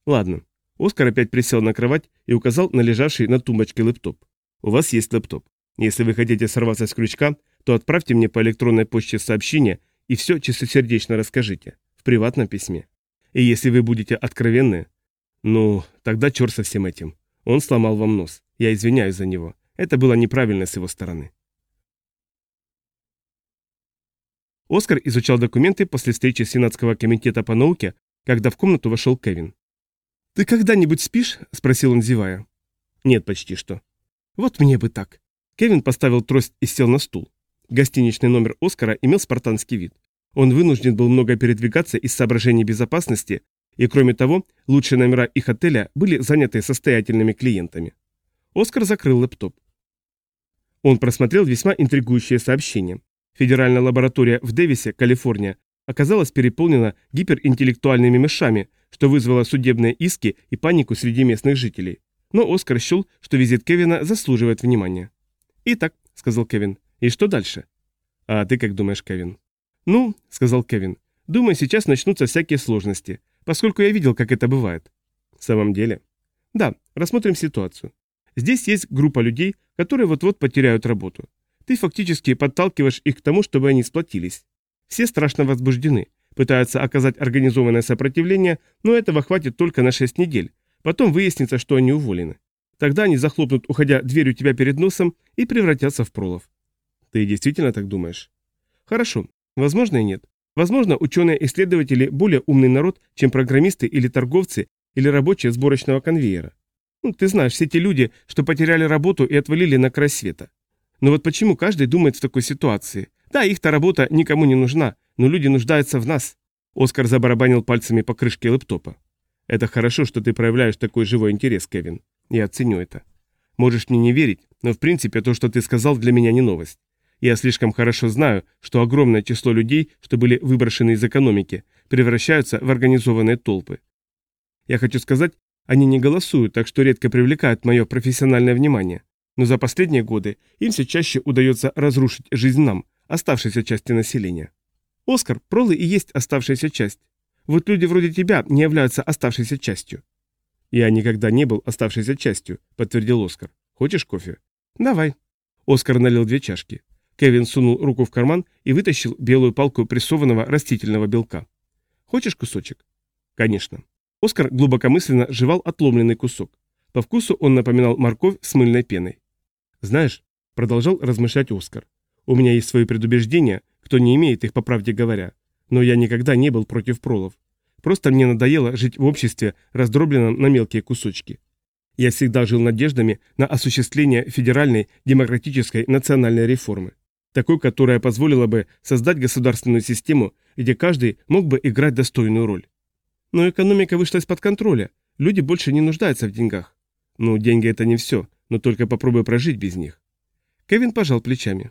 Ладно. Оскар опять присел на кровать и указал на лежавший на тумбочке лэптоп. У вас есть лэптоп. Если вы хотите сорваться с крючка, то отправьте мне по электронной почте сообщение и все чистосердечно расскажите. В приватном письме. И если вы будете откровенны, ну, тогда черт со всем этим. Он сломал вам нос. Я извиняюсь за него. Это было неправильно с его стороны. Оскар изучал документы после встречи Сенатского комитета по науке, когда в комнату вошел Кевин. «Ты когда-нибудь спишь?» – спросил он, зевая. «Нет, почти что». «Вот мне бы так». Кевин поставил трость и сел на стул. Гостиничный номер Оскара имел спартанский вид. Он вынужден был много передвигаться из соображений безопасности, и кроме того, лучшие номера их отеля были заняты состоятельными клиентами. Оскар закрыл лэптоп. Он просмотрел весьма интригующее сообщение. Федеральная лаборатория в Дэвисе, Калифорния, оказалась переполнена гиперинтеллектуальными мышами, что вызвало судебные иски и панику среди местных жителей. Но Оскар счел, что визит Кевина заслуживает внимания. «Итак», — сказал Кевин, — «и что дальше?» «А ты как думаешь, Кевин?» «Ну», — сказал Кевин, — «думаю, сейчас начнутся всякие сложности, поскольку я видел, как это бывает». «В самом деле?» «Да, рассмотрим ситуацию. Здесь есть группа людей, которые вот-вот потеряют работу. Ты фактически подталкиваешь их к тому, чтобы они сплотились. Все страшно возбуждены, пытаются оказать организованное сопротивление, но этого хватит только на 6 недель. Потом выяснится, что они уволены. Тогда они захлопнут, уходя дверь у тебя перед носом, и превратятся в пролов. Ты действительно так думаешь? Хорошо. Возможно и нет. Возможно, ученые-исследователи более умный народ, чем программисты или торговцы или рабочие сборочного конвейера. Ну, ты знаешь, все те люди, что потеряли работу и отвалили на край света. Но вот почему каждый думает в такой ситуации? Да, их-то работа никому не нужна, но люди нуждаются в нас. Оскар забарабанил пальцами по крышке лэптопа. Это хорошо, что ты проявляешь такой живой интерес, Кевин. Я оценю это. Можешь мне не верить, но в принципе то, что ты сказал, для меня не новость. Я слишком хорошо знаю, что огромное число людей, что были выброшены из экономики, превращаются в организованные толпы. Я хочу сказать, они не голосуют, так что редко привлекают мое профессиональное внимание. Но за последние годы им все чаще удается разрушить жизнь нам, оставшейся части населения. Оскар, пролы и есть оставшаяся часть. Вот люди вроде тебя не являются оставшейся частью. Я никогда не был оставшейся частью, подтвердил Оскар. Хочешь кофе? Давай. Оскар налил две чашки. Кевин сунул руку в карман и вытащил белую палку прессованного растительного белка. Хочешь кусочек? Конечно. Оскар глубокомысленно жевал отломленный кусок. По вкусу он напоминал морковь с мыльной пеной. «Знаешь», — продолжал размышлять Оскар, — «у меня есть свои предубеждения, кто не имеет их, по правде говоря. Но я никогда не был против пролов. Просто мне надоело жить в обществе, раздробленном на мелкие кусочки. Я всегда жил надеждами на осуществление федеральной демократической национальной реформы. Такой, которая позволила бы создать государственную систему, где каждый мог бы играть достойную роль. Но экономика вышла из-под контроля. Люди больше не нуждаются в деньгах. Ну, деньги это не все но только попробуй прожить без них. Кевин пожал плечами.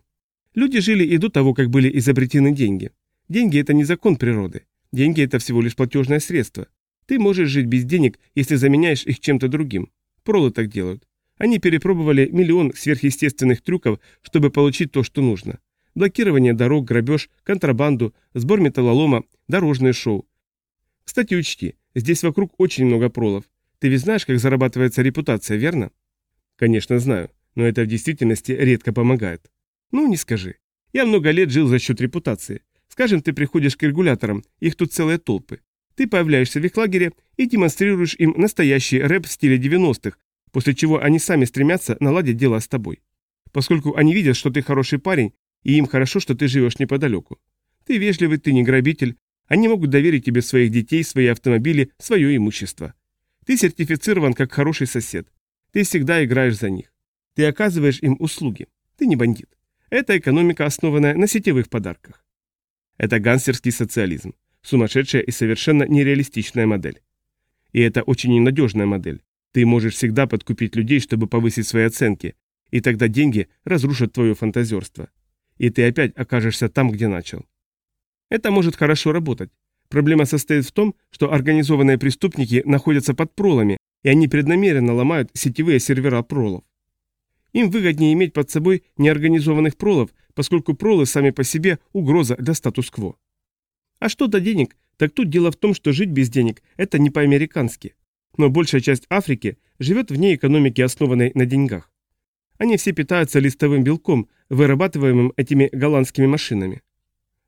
Люди жили и до того, как были изобретены деньги. Деньги – это не закон природы. Деньги – это всего лишь платежное средство. Ты можешь жить без денег, если заменяешь их чем-то другим. Пролы так делают. Они перепробовали миллион сверхъестественных трюков, чтобы получить то, что нужно. Блокирование дорог, грабеж, контрабанду, сбор металлолома, дорожное шоу. Кстати, учти, здесь вокруг очень много пролов. Ты ведь знаешь, как зарабатывается репутация, верно? Конечно, знаю, но это в действительности редко помогает. Ну, не скажи. Я много лет жил за счет репутации. Скажем, ты приходишь к регуляторам, их тут целые толпы. Ты появляешься в их лагере и демонстрируешь им настоящий рэп в стиле 90-х, после чего они сами стремятся наладить дело с тобой. Поскольку они видят, что ты хороший парень, и им хорошо, что ты живешь неподалеку. Ты вежливый, ты не грабитель, они могут доверить тебе своих детей, свои автомобили, свое имущество. Ты сертифицирован как хороший сосед. Ты всегда играешь за них. Ты оказываешь им услуги. Ты не бандит. Это экономика, основанная на сетевых подарках. Это гангстерский социализм. Сумасшедшая и совершенно нереалистичная модель. И это очень ненадежная модель. Ты можешь всегда подкупить людей, чтобы повысить свои оценки, и тогда деньги разрушат твое фантазерство. И ты опять окажешься там, где начал. Это может хорошо работать. Проблема состоит в том, что организованные преступники находятся под пролами, и они преднамеренно ломают сетевые сервера пролов. Им выгоднее иметь под собой неорганизованных пролов, поскольку пролы сами по себе угроза для статус-кво. А что до денег, так тут дело в том, что жить без денег – это не по-американски. Но большая часть Африки живет вне экономики, основанной на деньгах. Они все питаются листовым белком, вырабатываемым этими голландскими машинами.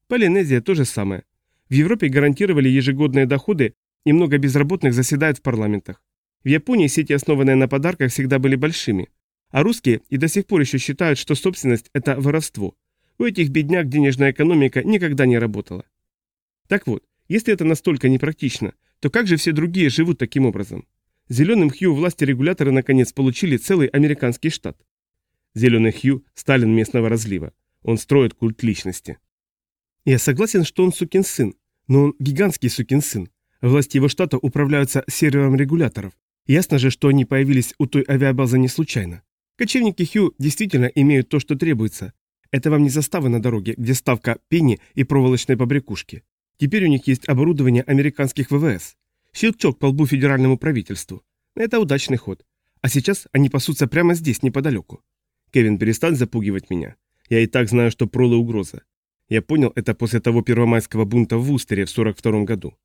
Полинезия то же самое. В Европе гарантировали ежегодные доходы, и много безработных заседают в парламентах. В Японии сети, основанные на подарках, всегда были большими. А русские и до сих пор еще считают, что собственность – это воровство. У этих бедняк денежная экономика никогда не работала. Так вот, если это настолько непрактично, то как же все другие живут таким образом? Зеленым Хью власти регуляторы наконец получили целый американский штат. Зеленый Хью – Сталин местного разлива. Он строит культ личности. Я согласен, что он сукин сын, но он гигантский сукин сын. Власти его штата управляются сервером регуляторов. Ясно же, что они появились у той авиабазы не случайно. Кочевники Хью действительно имеют то, что требуется. Это вам не заставы на дороге, где ставка пени и проволочной побрякушки. Теперь у них есть оборудование американских ВВС. Щелчок по лбу федеральному правительству. Это удачный ход. А сейчас они пасутся прямо здесь, неподалеку. Кевин, перестань запугивать меня. Я и так знаю, что пролы угроза. Я понял это после того первомайского бунта в Вустере в 42 году.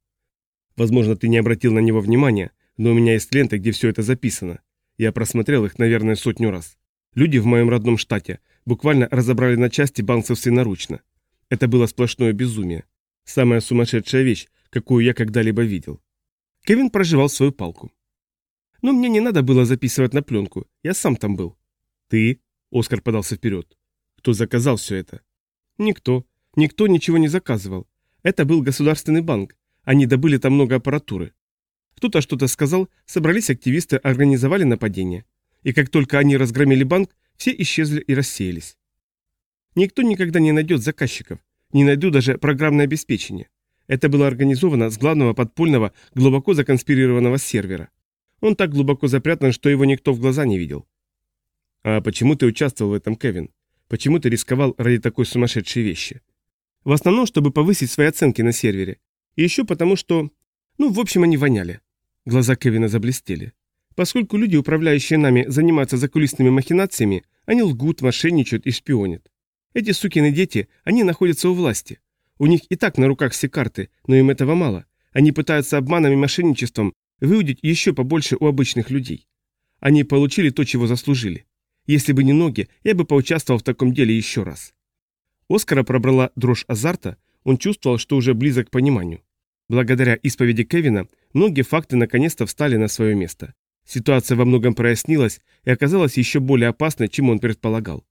Возможно, ты не обратил на него внимания, но у меня есть ленты, где все это записано. Я просмотрел их, наверное, сотню раз. Люди в моем родном штате буквально разобрали на части банксов наручно. Это было сплошное безумие. Самая сумасшедшая вещь, какую я когда-либо видел. Кевин проживал свою палку. Но мне не надо было записывать на пленку, я сам там был. Ты? Оскар подался вперед. Кто заказал все это? Никто. Никто ничего не заказывал. Это был государственный банк. Они добыли там много аппаратуры. Кто-то что-то сказал, собрались активисты, организовали нападение. И как только они разгромили банк, все исчезли и рассеялись. Никто никогда не найдет заказчиков, не найду даже программное обеспечение. Это было организовано с главного подпольного, глубоко законспирированного сервера. Он так глубоко запрятан, что его никто в глаза не видел. А почему ты участвовал в этом, Кевин? Почему ты рисковал ради такой сумасшедшей вещи? В основном, чтобы повысить свои оценки на сервере. И еще потому, что... Ну, в общем, они воняли. Глаза Кевина заблестели. Поскольку люди, управляющие нами, занимаются закулисными махинациями, они лгут, мошенничают и шпионят. Эти сукины дети, они находятся у власти. У них и так на руках все карты, но им этого мало. Они пытаются обманом и мошенничеством выудить еще побольше у обычных людей. Они получили то, чего заслужили. Если бы не ноги, я бы поучаствовал в таком деле еще раз. Оскара пробрала дрожь азарта, он чувствовал, что уже близок к пониманию. Благодаря исповеди Кевина, многие факты наконец-то встали на свое место. Ситуация во многом прояснилась и оказалась еще более опасной, чем он предполагал.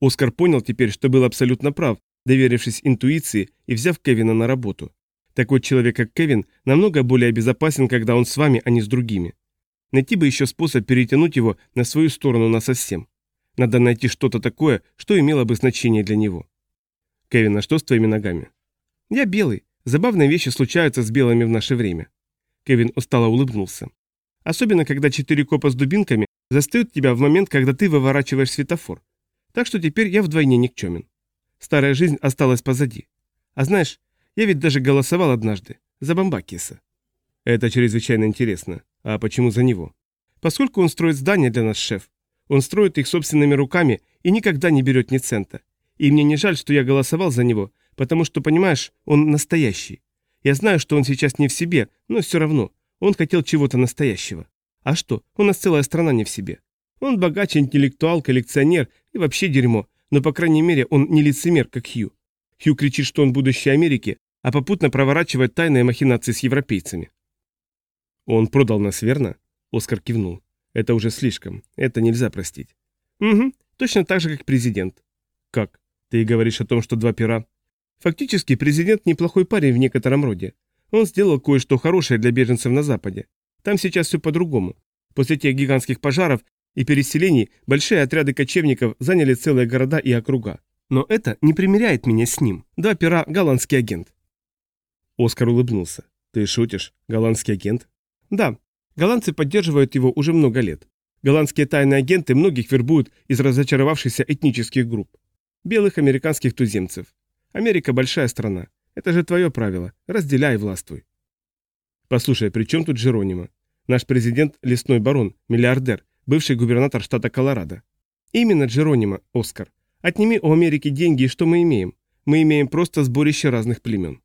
Оскар понял теперь, что был абсолютно прав, доверившись интуиции и взяв Кевина на работу. Такой человек, как Кевин, намного более безопасен, когда он с вами, а не с другими. Найти бы еще способ перетянуть его на свою сторону насовсем. Надо найти что-то такое, что имело бы значение для него. Кевин, а что с твоими ногами? Я белый. Забавные вещи случаются с белыми в наше время. Кевин устало улыбнулся. Особенно, когда четыре копа с дубинками застают тебя в момент, когда ты выворачиваешь светофор. Так что теперь я вдвойне никчемен. Старая жизнь осталась позади. А знаешь, я ведь даже голосовал однажды за Бамбакиса. Это чрезвычайно интересно. А почему за него? Поскольку он строит здания для нас, шеф. Он строит их собственными руками и никогда не берет ни цента. И мне не жаль, что я голосовал за него, потому что, понимаешь, он настоящий. Я знаю, что он сейчас не в себе, но все равно, он хотел чего-то настоящего. А что, у нас целая страна не в себе. Он богач, интеллектуал, коллекционер и вообще дерьмо, но, по крайней мере, он не лицемер, как Хью. Хью кричит, что он будущее Америки, а попутно проворачивать тайные махинации с европейцами. Он продал нас, верно? Оскар кивнул. Это уже слишком. Это нельзя простить. Угу, точно так же, как президент. Как? Ты говоришь о том, что два пера? Фактически, президент неплохой парень в некотором роде. Он сделал кое-что хорошее для беженцев на Западе. Там сейчас все по-другому. После тех гигантских пожаров и переселений большие отряды кочевников заняли целые города и округа. Но это не примеряет меня с ним. Два пера – голландский агент. Оскар улыбнулся. Ты шутишь? Голландский агент? Да. Голландцы поддерживают его уже много лет. Голландские тайные агенты многих вербуют из разочаровавшихся этнических групп. Белых американских туземцев. Америка большая страна. Это же твое правило. Разделяй властвуй. Послушай, при чем тут Джеронима? Наш президент – лесной барон, миллиардер, бывший губернатор штата Колорадо. Именно Джеронима, Оскар. Отними у Америки деньги, и что мы имеем? Мы имеем просто сборище разных племен.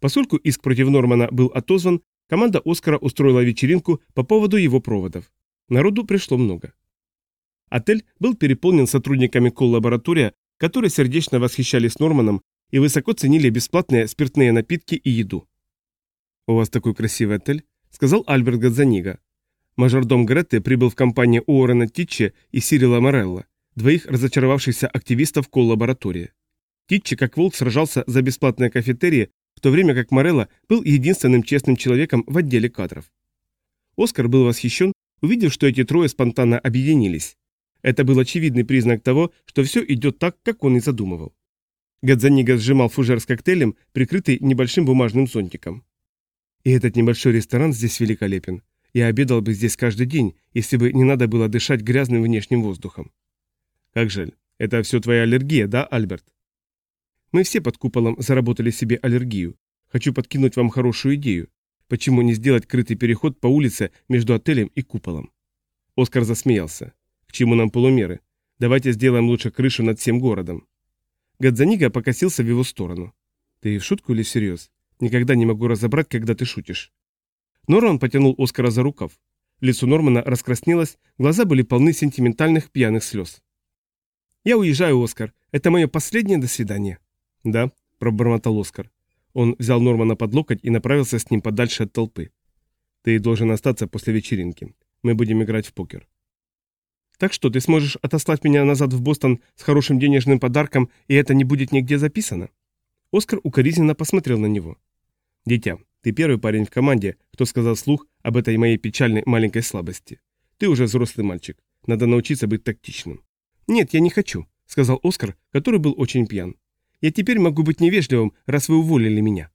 Поскольку иск против Нормана был отозван, команда Оскара устроила вечеринку по поводу его проводов. Народу пришло много. Отель был переполнен сотрудниками коллаборатория, которые сердечно восхищались Норманом и высоко ценили бесплатные спиртные напитки и еду. «У вас такой красивый отель», — сказал Альберт Гадзанига. Мажордом Гретте прибыл в компанию Уоррена Титче и Сирила Морелла, двоих разочаровавшихся активистов коллаборатории. Титче как волк сражался за бесплатные кафетерии, в то время как Морелла был единственным честным человеком в отделе кадров. Оскар был восхищен, увидев, что эти трое спонтанно объединились. Это был очевидный признак того, что все идет так, как он и задумывал. Гадзанига сжимал фужер с коктейлем, прикрытый небольшим бумажным зонтиком. И этот небольшой ресторан здесь великолепен. Я обедал бы здесь каждый день, если бы не надо было дышать грязным внешним воздухом. Как жаль. Это все твоя аллергия, да, Альберт? Мы все под куполом заработали себе аллергию. Хочу подкинуть вам хорошую идею. Почему не сделать крытый переход по улице между отелем и куполом? Оскар засмеялся. Чему нам полумеры? Давайте сделаем лучше крышу над всем городом. Гадзанига покосился в его сторону. Ты в шутку или всерьез? Никогда не могу разобрать, когда ты шутишь. Норман потянул Оскара за рукав. Лицо Нормана раскраснелось, глаза были полны сентиментальных пьяных слез. «Я уезжаю, Оскар. Это мое последнее до свидания». «Да», — пробормотал Оскар. Он взял Нормана под локоть и направился с ним подальше от толпы. «Ты должен остаться после вечеринки. Мы будем играть в покер». Так что, ты сможешь отослать меня назад в Бостон с хорошим денежным подарком, и это не будет нигде записано?» Оскар укоризненно посмотрел на него. «Дитя, ты первый парень в команде, кто сказал слух об этой моей печальной маленькой слабости. Ты уже взрослый мальчик. Надо научиться быть тактичным». «Нет, я не хочу», — сказал Оскар, который был очень пьян. «Я теперь могу быть невежливым, раз вы уволили меня».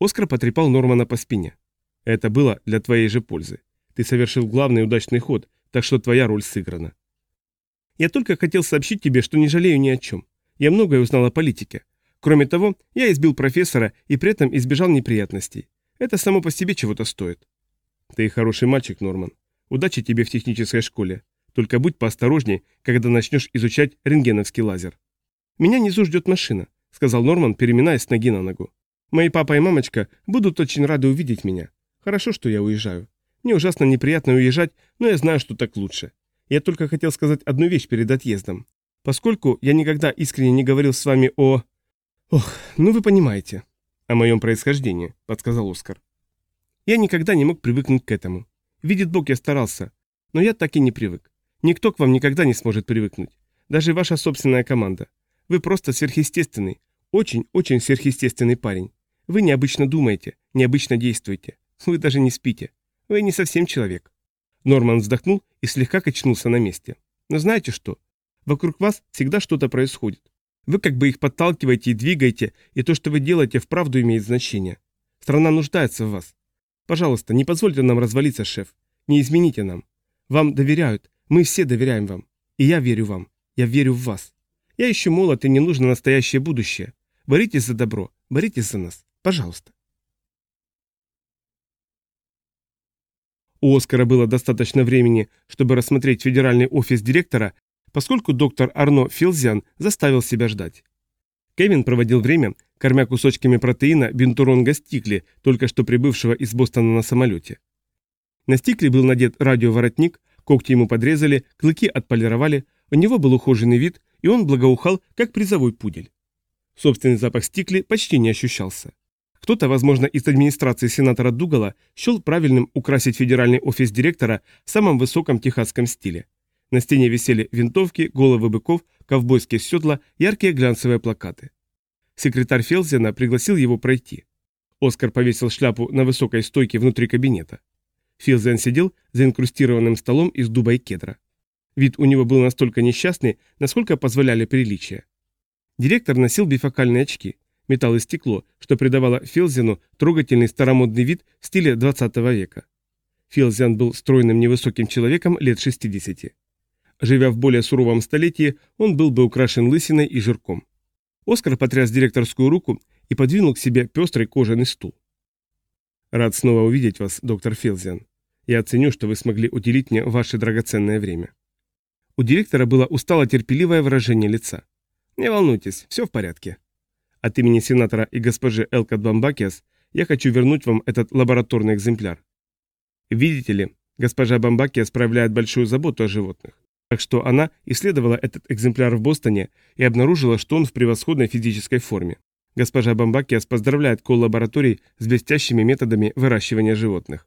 Оскар потрепал Нормана по спине. «Это было для твоей же пользы. Ты совершил главный удачный ход, так что твоя роль сыграна. Я только хотел сообщить тебе, что не жалею ни о чем. Я многое узнал о политике. Кроме того, я избил профессора и при этом избежал неприятностей. Это само по себе чего-то стоит. Ты хороший мальчик, Норман. Удачи тебе в технической школе. Только будь поосторожней, когда начнешь изучать рентгеновский лазер. Меня внизу ждет машина, сказал Норман, переминаясь с ноги на ногу. Мои папа и мамочка будут очень рады увидеть меня. Хорошо, что я уезжаю. Мне ужасно неприятно уезжать, но я знаю, что так лучше. Я только хотел сказать одну вещь перед отъездом. Поскольку я никогда искренне не говорил с вами о... Ох, ну вы понимаете. О моем происхождении, подсказал Оскар. Я никогда не мог привыкнуть к этому. Видит Бог, я старался. Но я так и не привык. Никто к вам никогда не сможет привыкнуть. Даже ваша собственная команда. Вы просто сверхъестественный, очень-очень сверхъестественный парень. Вы необычно думаете, необычно действуете. Вы даже не спите. Вы не совсем человек. Норман вздохнул и слегка качнулся на месте. Но знаете что? Вокруг вас всегда что-то происходит. Вы как бы их подталкиваете и двигаете, и то, что вы делаете, вправду имеет значение. Страна нуждается в вас. Пожалуйста, не позвольте нам развалиться, шеф. Не измените нам. Вам доверяют. Мы все доверяем вам. И я верю вам. Я верю в вас. Я еще молод и не нужно настоящее будущее. Боритесь за добро. Боритесь за нас. Пожалуйста. У Оскара было достаточно времени, чтобы рассмотреть федеральный офис директора, поскольку доктор Арно Филзиан заставил себя ждать. Кевин проводил время, кормя кусочками протеина бинтуронга Стикли, только что прибывшего из Бостона на самолете. На Стикли был надет радиоворотник, когти ему подрезали, клыки отполировали, у него был ухоженный вид, и он благоухал, как призовой пудель. Собственный запах стекли почти не ощущался. Кто-то, возможно, из администрации сенатора Дугала счел правильным украсить федеральный офис директора в самом высоком техасском стиле. На стене висели винтовки, головы быков, ковбойские седла, яркие глянцевые плакаты. Секретарь Фелзена пригласил его пройти. Оскар повесил шляпу на высокой стойке внутри кабинета. Филзен сидел за инкрустированным столом из дуба и кедра. Вид у него был настолько несчастный, насколько позволяли приличия. Директор носил бифокальные очки, металл и стекло, что придавало Филзену трогательный старомодный вид в стиле 20 века. Филзен был стройным невысоким человеком лет 60. Живя в более суровом столетии, он был бы украшен лысиной и жирком. Оскар потряс директорскую руку и подвинул к себе пестрый кожаный стул. «Рад снова увидеть вас, доктор Филзен. Я оценю, что вы смогли уделить мне ваше драгоценное время». У директора было устало-терпеливое выражение лица. «Не волнуйтесь, все в порядке. От имени сенатора и госпожи Элка Бамбакиас я хочу вернуть вам этот лабораторный экземпляр. Видите ли, госпожа Бамбакиас проявляет большую заботу о животных. Так что она исследовала этот экземпляр в Бостоне и обнаружила, что он в превосходной физической форме. Госпожа Бамбакиас поздравляет коллабораторий с блестящими методами выращивания животных.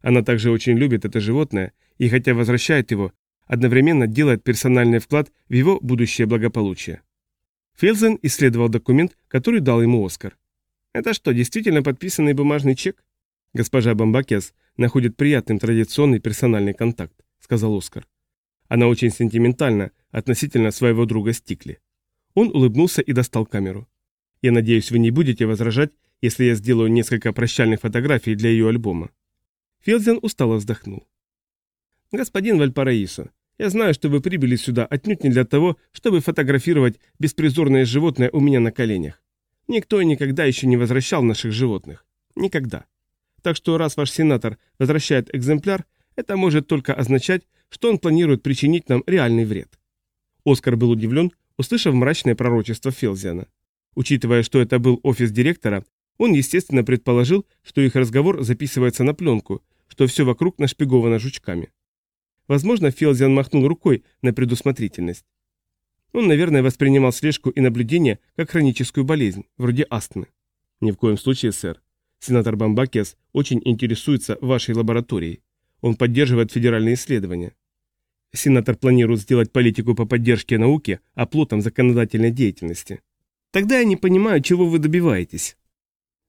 Она также очень любит это животное и, хотя возвращает его, одновременно делает персональный вклад в его будущее благополучие. Фелзен исследовал документ, который дал ему Оскар. «Это что, действительно подписанный бумажный чек?» «Госпожа Бамбакиас находит приятным традиционный персональный контакт», — сказал Оскар. Она очень сентиментальна относительно своего друга Стикли. Он улыбнулся и достал камеру. Я надеюсь, вы не будете возражать, если я сделаю несколько прощальных фотографий для ее альбома. Фелзен устало вздохнул. Господин Вальпараисо, я знаю, что вы прибыли сюда отнюдь не для того, чтобы фотографировать беспризорное животное у меня на коленях. Никто никогда еще не возвращал наших животных. Никогда. Так что раз ваш сенатор возвращает экземпляр, это может только означать, что он планирует причинить нам реальный вред. Оскар был удивлен, услышав мрачное пророчество Фелзиана. Учитывая, что это был офис директора, он, естественно, предположил, что их разговор записывается на пленку, что все вокруг нашпиговано жучками. Возможно, Фелзиан махнул рукой на предусмотрительность. Он, наверное, воспринимал слежку и наблюдение как хроническую болезнь, вроде астмы. Ни в коем случае, сэр. Сенатор Бамбакиас очень интересуется вашей лабораторией. Он поддерживает федеральные исследования. Сенатор планирует сделать политику по поддержке науки оплотом законодательной деятельности. Тогда я не понимаю, чего вы добиваетесь.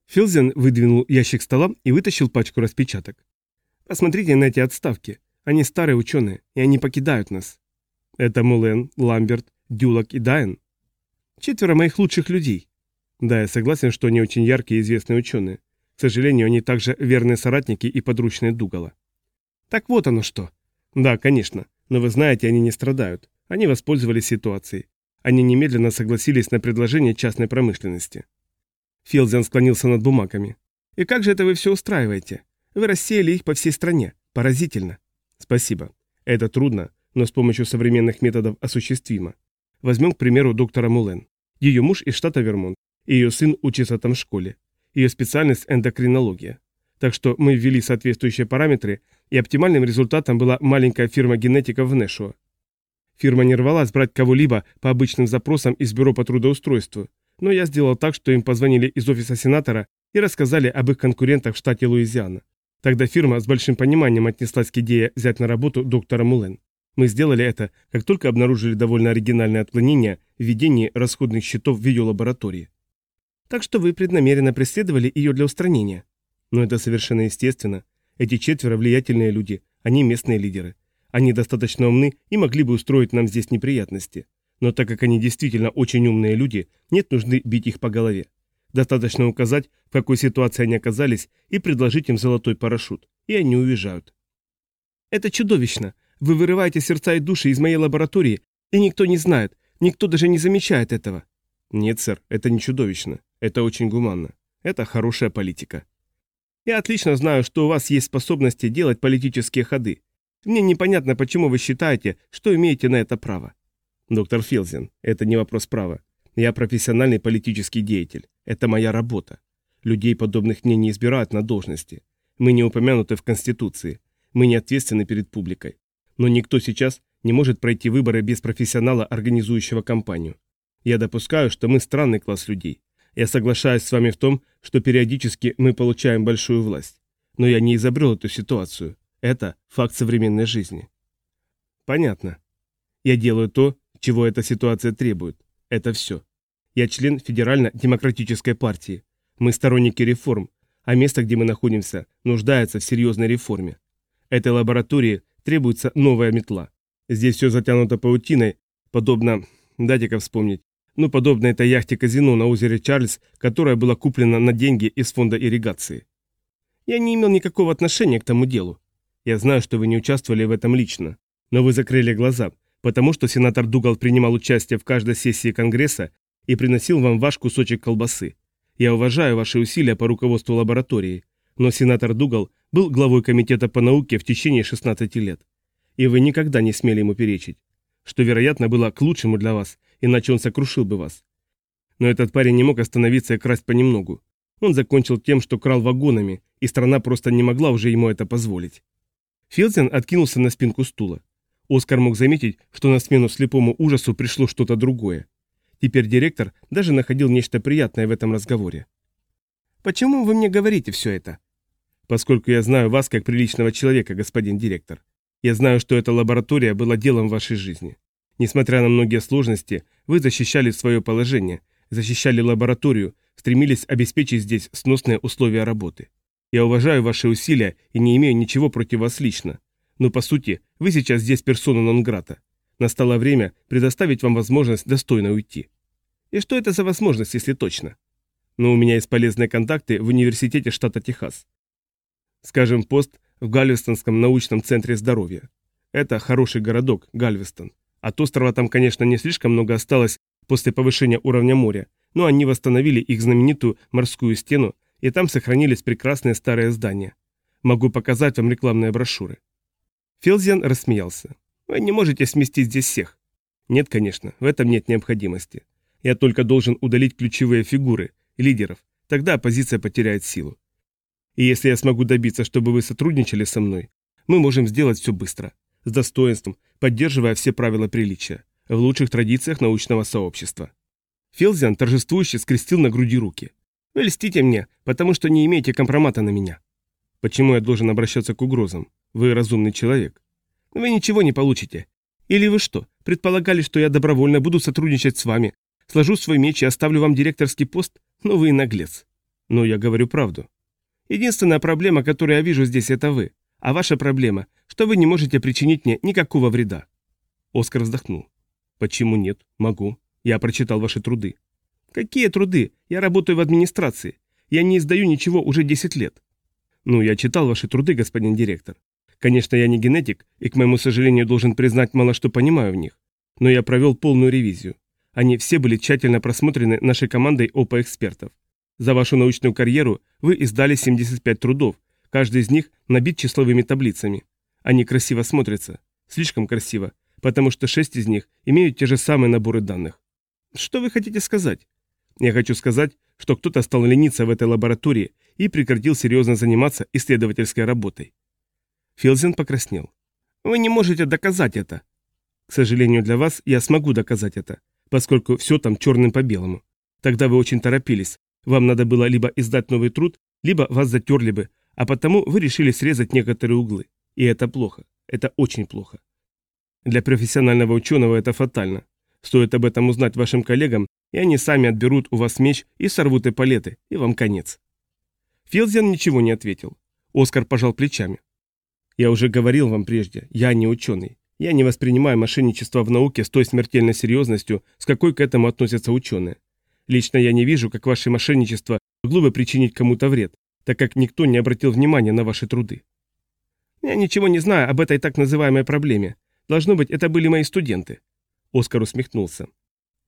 Филзен выдвинул ящик стола и вытащил пачку распечаток. Посмотрите на эти отставки. Они старые ученые, и они покидают нас. Это Мулен, Ламберт, Дюлок и Дайн. Четверо моих лучших людей. Да, я согласен, что они очень яркие и известные ученые. К сожалению, они также верные соратники и подручные Дугала. Так вот оно что. Да, конечно. Но вы знаете, они не страдают. Они воспользовались ситуацией. Они немедленно согласились на предложение частной промышленности. Филзен склонился над бумагами. «И как же это вы все устраиваете? Вы рассеяли их по всей стране. Поразительно». «Спасибо. Это трудно, но с помощью современных методов осуществимо. Возьмем, к примеру, доктора Мулен. Ее муж из штата Вермонт. Ее сын учится там в школе. Ее специальность – эндокринология. Так что мы ввели соответствующие параметры, и оптимальным результатом была маленькая фирма генетиков в Нэшуа. Фирма не рвалась брать кого-либо по обычным запросам из бюро по трудоустройству, но я сделал так, что им позвонили из офиса сенатора и рассказали об их конкурентах в штате Луизиана. Тогда фирма с большим пониманием отнеслась к идее взять на работу доктора Мулен. Мы сделали это, как только обнаружили довольно оригинальное отклонение в ведении расходных счетов в ее лаборатории. Так что вы преднамеренно преследовали ее для устранения. Но это совершенно естественно. Эти четверо влиятельные люди, они местные лидеры. Они достаточно умны и могли бы устроить нам здесь неприятности. Но так как они действительно очень умные люди, нет нужды бить их по голове. Достаточно указать, в какой ситуации они оказались, и предложить им золотой парашют. И они уезжают. Это чудовищно. Вы вырываете сердца и души из моей лаборатории, и никто не знает, никто даже не замечает этого. Нет, сэр, это не чудовищно. Это очень гуманно. Это хорошая политика. Я отлично знаю, что у вас есть способности делать политические ходы. Мне непонятно, почему вы считаете, что имеете на это право. Доктор Филзен, это не вопрос права. Я профессиональный политический деятель. Это моя работа. Людей, подобных мне, не избирают на должности. Мы не упомянуты в Конституции. Мы не ответственны перед публикой. Но никто сейчас не может пройти выборы без профессионала, организующего кампанию. Я допускаю, что мы странный класс людей. Я соглашаюсь с вами в том, что периодически мы получаем большую власть. Но я не изобрел эту ситуацию. Это факт современной жизни. Понятно. Я делаю то, чего эта ситуация требует. Это все. Я член Федерально-демократической партии. Мы сторонники реформ, а место, где мы находимся, нуждается в серьезной реформе. Этой лаборатории требуется новая метла. Здесь все затянуто паутиной, подобно, дайте-ка вспомнить, ну, подобно этой яхте-казино на озере Чарльз, которая была куплена на деньги из фонда ирригации. Я не имел никакого отношения к тому делу. Я знаю, что вы не участвовали в этом лично, но вы закрыли глаза, потому что сенатор Дугал принимал участие в каждой сессии Конгресса и приносил вам ваш кусочек колбасы. Я уважаю ваши усилия по руководству лаборатории, но сенатор Дугал был главой комитета по науке в течение 16 лет. И вы никогда не смели ему перечить, что, вероятно, было к лучшему для вас, иначе он сокрушил бы вас. Но этот парень не мог остановиться и красть понемногу. Он закончил тем, что крал вагонами, и страна просто не могла уже ему это позволить. Филдсен откинулся на спинку стула. Оскар мог заметить, что на смену слепому ужасу пришло что-то другое. Теперь директор даже находил нечто приятное в этом разговоре. «Почему вы мне говорите все это?» «Поскольку я знаю вас как приличного человека, господин директор. Я знаю, что эта лаборатория была делом вашей жизни. Несмотря на многие сложности, вы защищали свое положение, защищали лабораторию, стремились обеспечить здесь сносные условия работы. Я уважаю ваши усилия и не имею ничего против вас лично. Но по сути, вы сейчас здесь персона нон-грата. Настало время предоставить вам возможность достойно уйти. И что это за возможность, если точно? Но у меня есть полезные контакты в университете штата Техас. Скажем, пост в Гальвестонском научном центре здоровья. Это хороший городок, Гальвестон. От острова там, конечно, не слишком много осталось после повышения уровня моря, но они восстановили их знаменитую морскую стену, и там сохранились прекрасные старые здания. Могу показать вам рекламные брошюры. Филзиан рассмеялся. Вы не можете сместить здесь всех. Нет, конечно, в этом нет необходимости. Я только должен удалить ключевые фигуры, лидеров. Тогда оппозиция потеряет силу. И если я смогу добиться, чтобы вы сотрудничали со мной, мы можем сделать все быстро, с достоинством, поддерживая все правила приличия, в лучших традициях научного сообщества. Филзиан торжествующе скрестил на груди руки. «Вы льстите мне, потому что не имеете компромата на меня». «Почему я должен обращаться к угрозам? Вы разумный человек». Вы ничего не получите. Или вы что, предполагали, что я добровольно буду сотрудничать с вами, сложу свой меч и оставлю вам директорский пост? Ну вы наглец. Но я говорю правду. Единственная проблема, которую я вижу здесь, это вы. А ваша проблема, что вы не можете причинить мне никакого вреда. Оскар вздохнул. Почему нет? Могу. Я прочитал ваши труды. Какие труды? Я работаю в администрации. Я не издаю ничего уже 10 лет. Ну, я читал ваши труды, господин директор. Конечно, я не генетик, и, к моему сожалению, должен признать, мало что понимаю в них. Но я провел полную ревизию. Они все были тщательно просмотрены нашей командой ОПА-экспертов. За вашу научную карьеру вы издали 75 трудов, каждый из них набит числовыми таблицами. Они красиво смотрятся. Слишком красиво, потому что шесть из них имеют те же самые наборы данных. Что вы хотите сказать? Я хочу сказать, что кто-то стал лениться в этой лаборатории и прекратил серьезно заниматься исследовательской работой. Филзен покраснел. «Вы не можете доказать это». «К сожалению для вас, я смогу доказать это, поскольку все там черным по белому. Тогда вы очень торопились. Вам надо было либо издать новый труд, либо вас затерли бы, а потому вы решили срезать некоторые углы. И это плохо. Это очень плохо. Для профессионального ученого это фатально. Стоит об этом узнать вашим коллегам, и они сами отберут у вас меч и сорвут эполеты, и вам конец. Филзен ничего не ответил. Оскар пожал плечами. Я уже говорил вам прежде, я не ученый. Я не воспринимаю мошенничество в науке с той смертельной серьезностью, с какой к этому относятся ученые. Лично я не вижу, как ваше мошенничество могло бы причинить кому-то вред, так как никто не обратил внимания на ваши труды. Я ничего не знаю об этой так называемой проблеме. Должно быть, это были мои студенты. Оскар усмехнулся.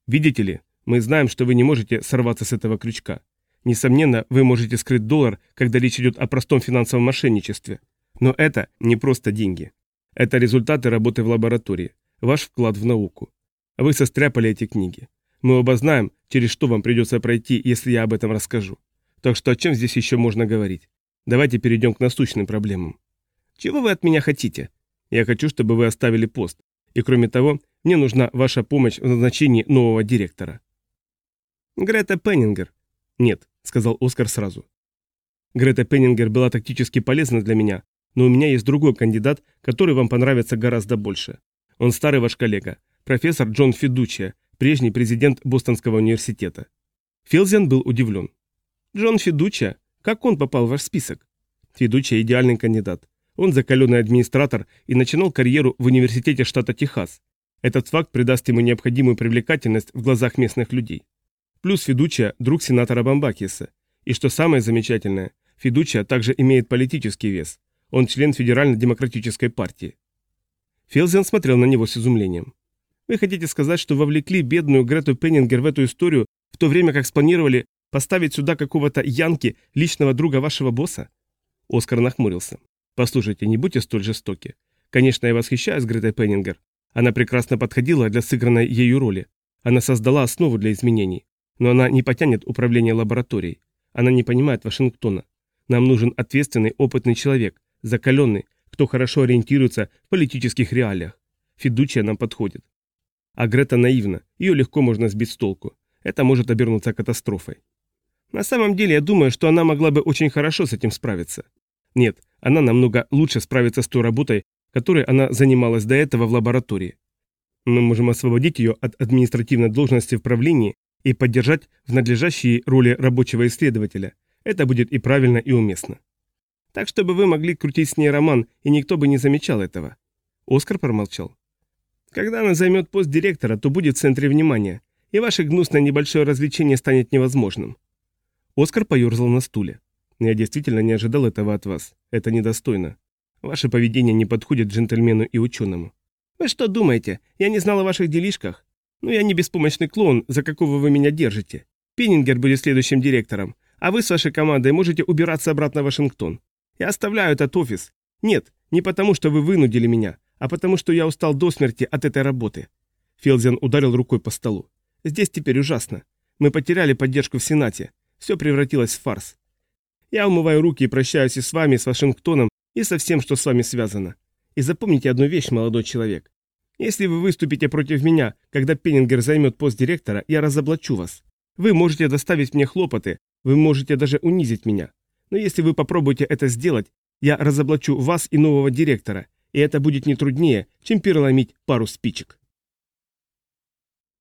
Видите ли, мы знаем, что вы не можете сорваться с этого крючка. Несомненно, вы можете скрыть доллар, когда речь идет о простом финансовом мошенничестве. Но это не просто деньги. Это результаты работы в лаборатории, ваш вклад в науку. Вы состряпали эти книги. Мы оба знаем, через что вам придется пройти, если я об этом расскажу. Так что о чем здесь еще можно говорить? Давайте перейдем к насущным проблемам. Чего вы от меня хотите? Я хочу, чтобы вы оставили пост. И кроме того, мне нужна ваша помощь в назначении нового директора». «Грета Пеннингер». «Нет», — сказал Оскар сразу. «Грета Пеннингер была тактически полезна для меня, но у меня есть другой кандидат, который вам понравится гораздо больше. Он старый ваш коллега, профессор Джон Федучия, прежний президент Бостонского университета». Филзиан был удивлен. «Джон Федучия? Как он попал в ваш список?» Федучия идеальный кандидат. Он закаленный администратор и начинал карьеру в университете штата Техас. Этот факт придаст ему необходимую привлекательность в глазах местных людей. Плюс Федучия – друг сенатора Бамбакиса. И что самое замечательное, Федучия также имеет политический вес. Он член Федерально-демократической партии. Фелзен смотрел на него с изумлением. «Вы хотите сказать, что вовлекли бедную Грету Пеннингер в эту историю, в то время как спланировали поставить сюда какого-то Янки, личного друга вашего босса?» Оскар нахмурился. Послушайте, не будьте столь жестоки. Конечно, я восхищаюсь Гретой Пеннингер. Она прекрасно подходила для сыгранной ею роли. Она создала основу для изменений. Но она не потянет управление лабораторией. Она не понимает Вашингтона. Нам нужен ответственный, опытный человек, закаленный, кто хорошо ориентируется в политических реалиях. Федучия нам подходит. А Грета наивна, ее легко можно сбить с толку. Это может обернуться катастрофой. На самом деле, я думаю, что она могла бы очень хорошо с этим справиться. Нет, она намного лучше справится с той работой, которой она занималась до этого в лаборатории. Мы можем освободить ее от административной должности в правлении и поддержать в надлежащей роли рабочего исследователя. Это будет и правильно, и уместно. Так, чтобы вы могли крутить с ней роман, и никто бы не замечал этого. Оскар промолчал. Когда она займет пост директора, то будет в центре внимания, и ваше гнусное небольшое развлечение станет невозможным. Оскар поерзал на стуле. Я действительно не ожидал этого от вас. Это недостойно. Ваше поведение не подходит джентльмену и ученому. Вы что думаете, я не знал о ваших делишках? Ну я не беспомощный клоун, за какого вы меня держите. Пеннингер будет следующим директором, а вы с вашей командой можете убираться обратно в Вашингтон. Я оставляю этот офис. Нет, не потому, что вы вынудили меня, а потому, что я устал до смерти от этой работы. Фелзиан ударил рукой по столу. Здесь теперь ужасно. Мы потеряли поддержку в Сенате. Все превратилось в фарс. Я умываю руки и прощаюсь и с вами, и с Вашингтоном, и со всем, что с вами связано. И запомните одну вещь, молодой человек. Если вы выступите против меня, когда Пеннингер займет пост директора, я разоблачу вас. Вы можете доставить мне хлопоты, вы можете даже унизить меня. Но если вы попробуете это сделать, я разоблачу вас и нового директора, и это будет не труднее, чем переломить пару спичек.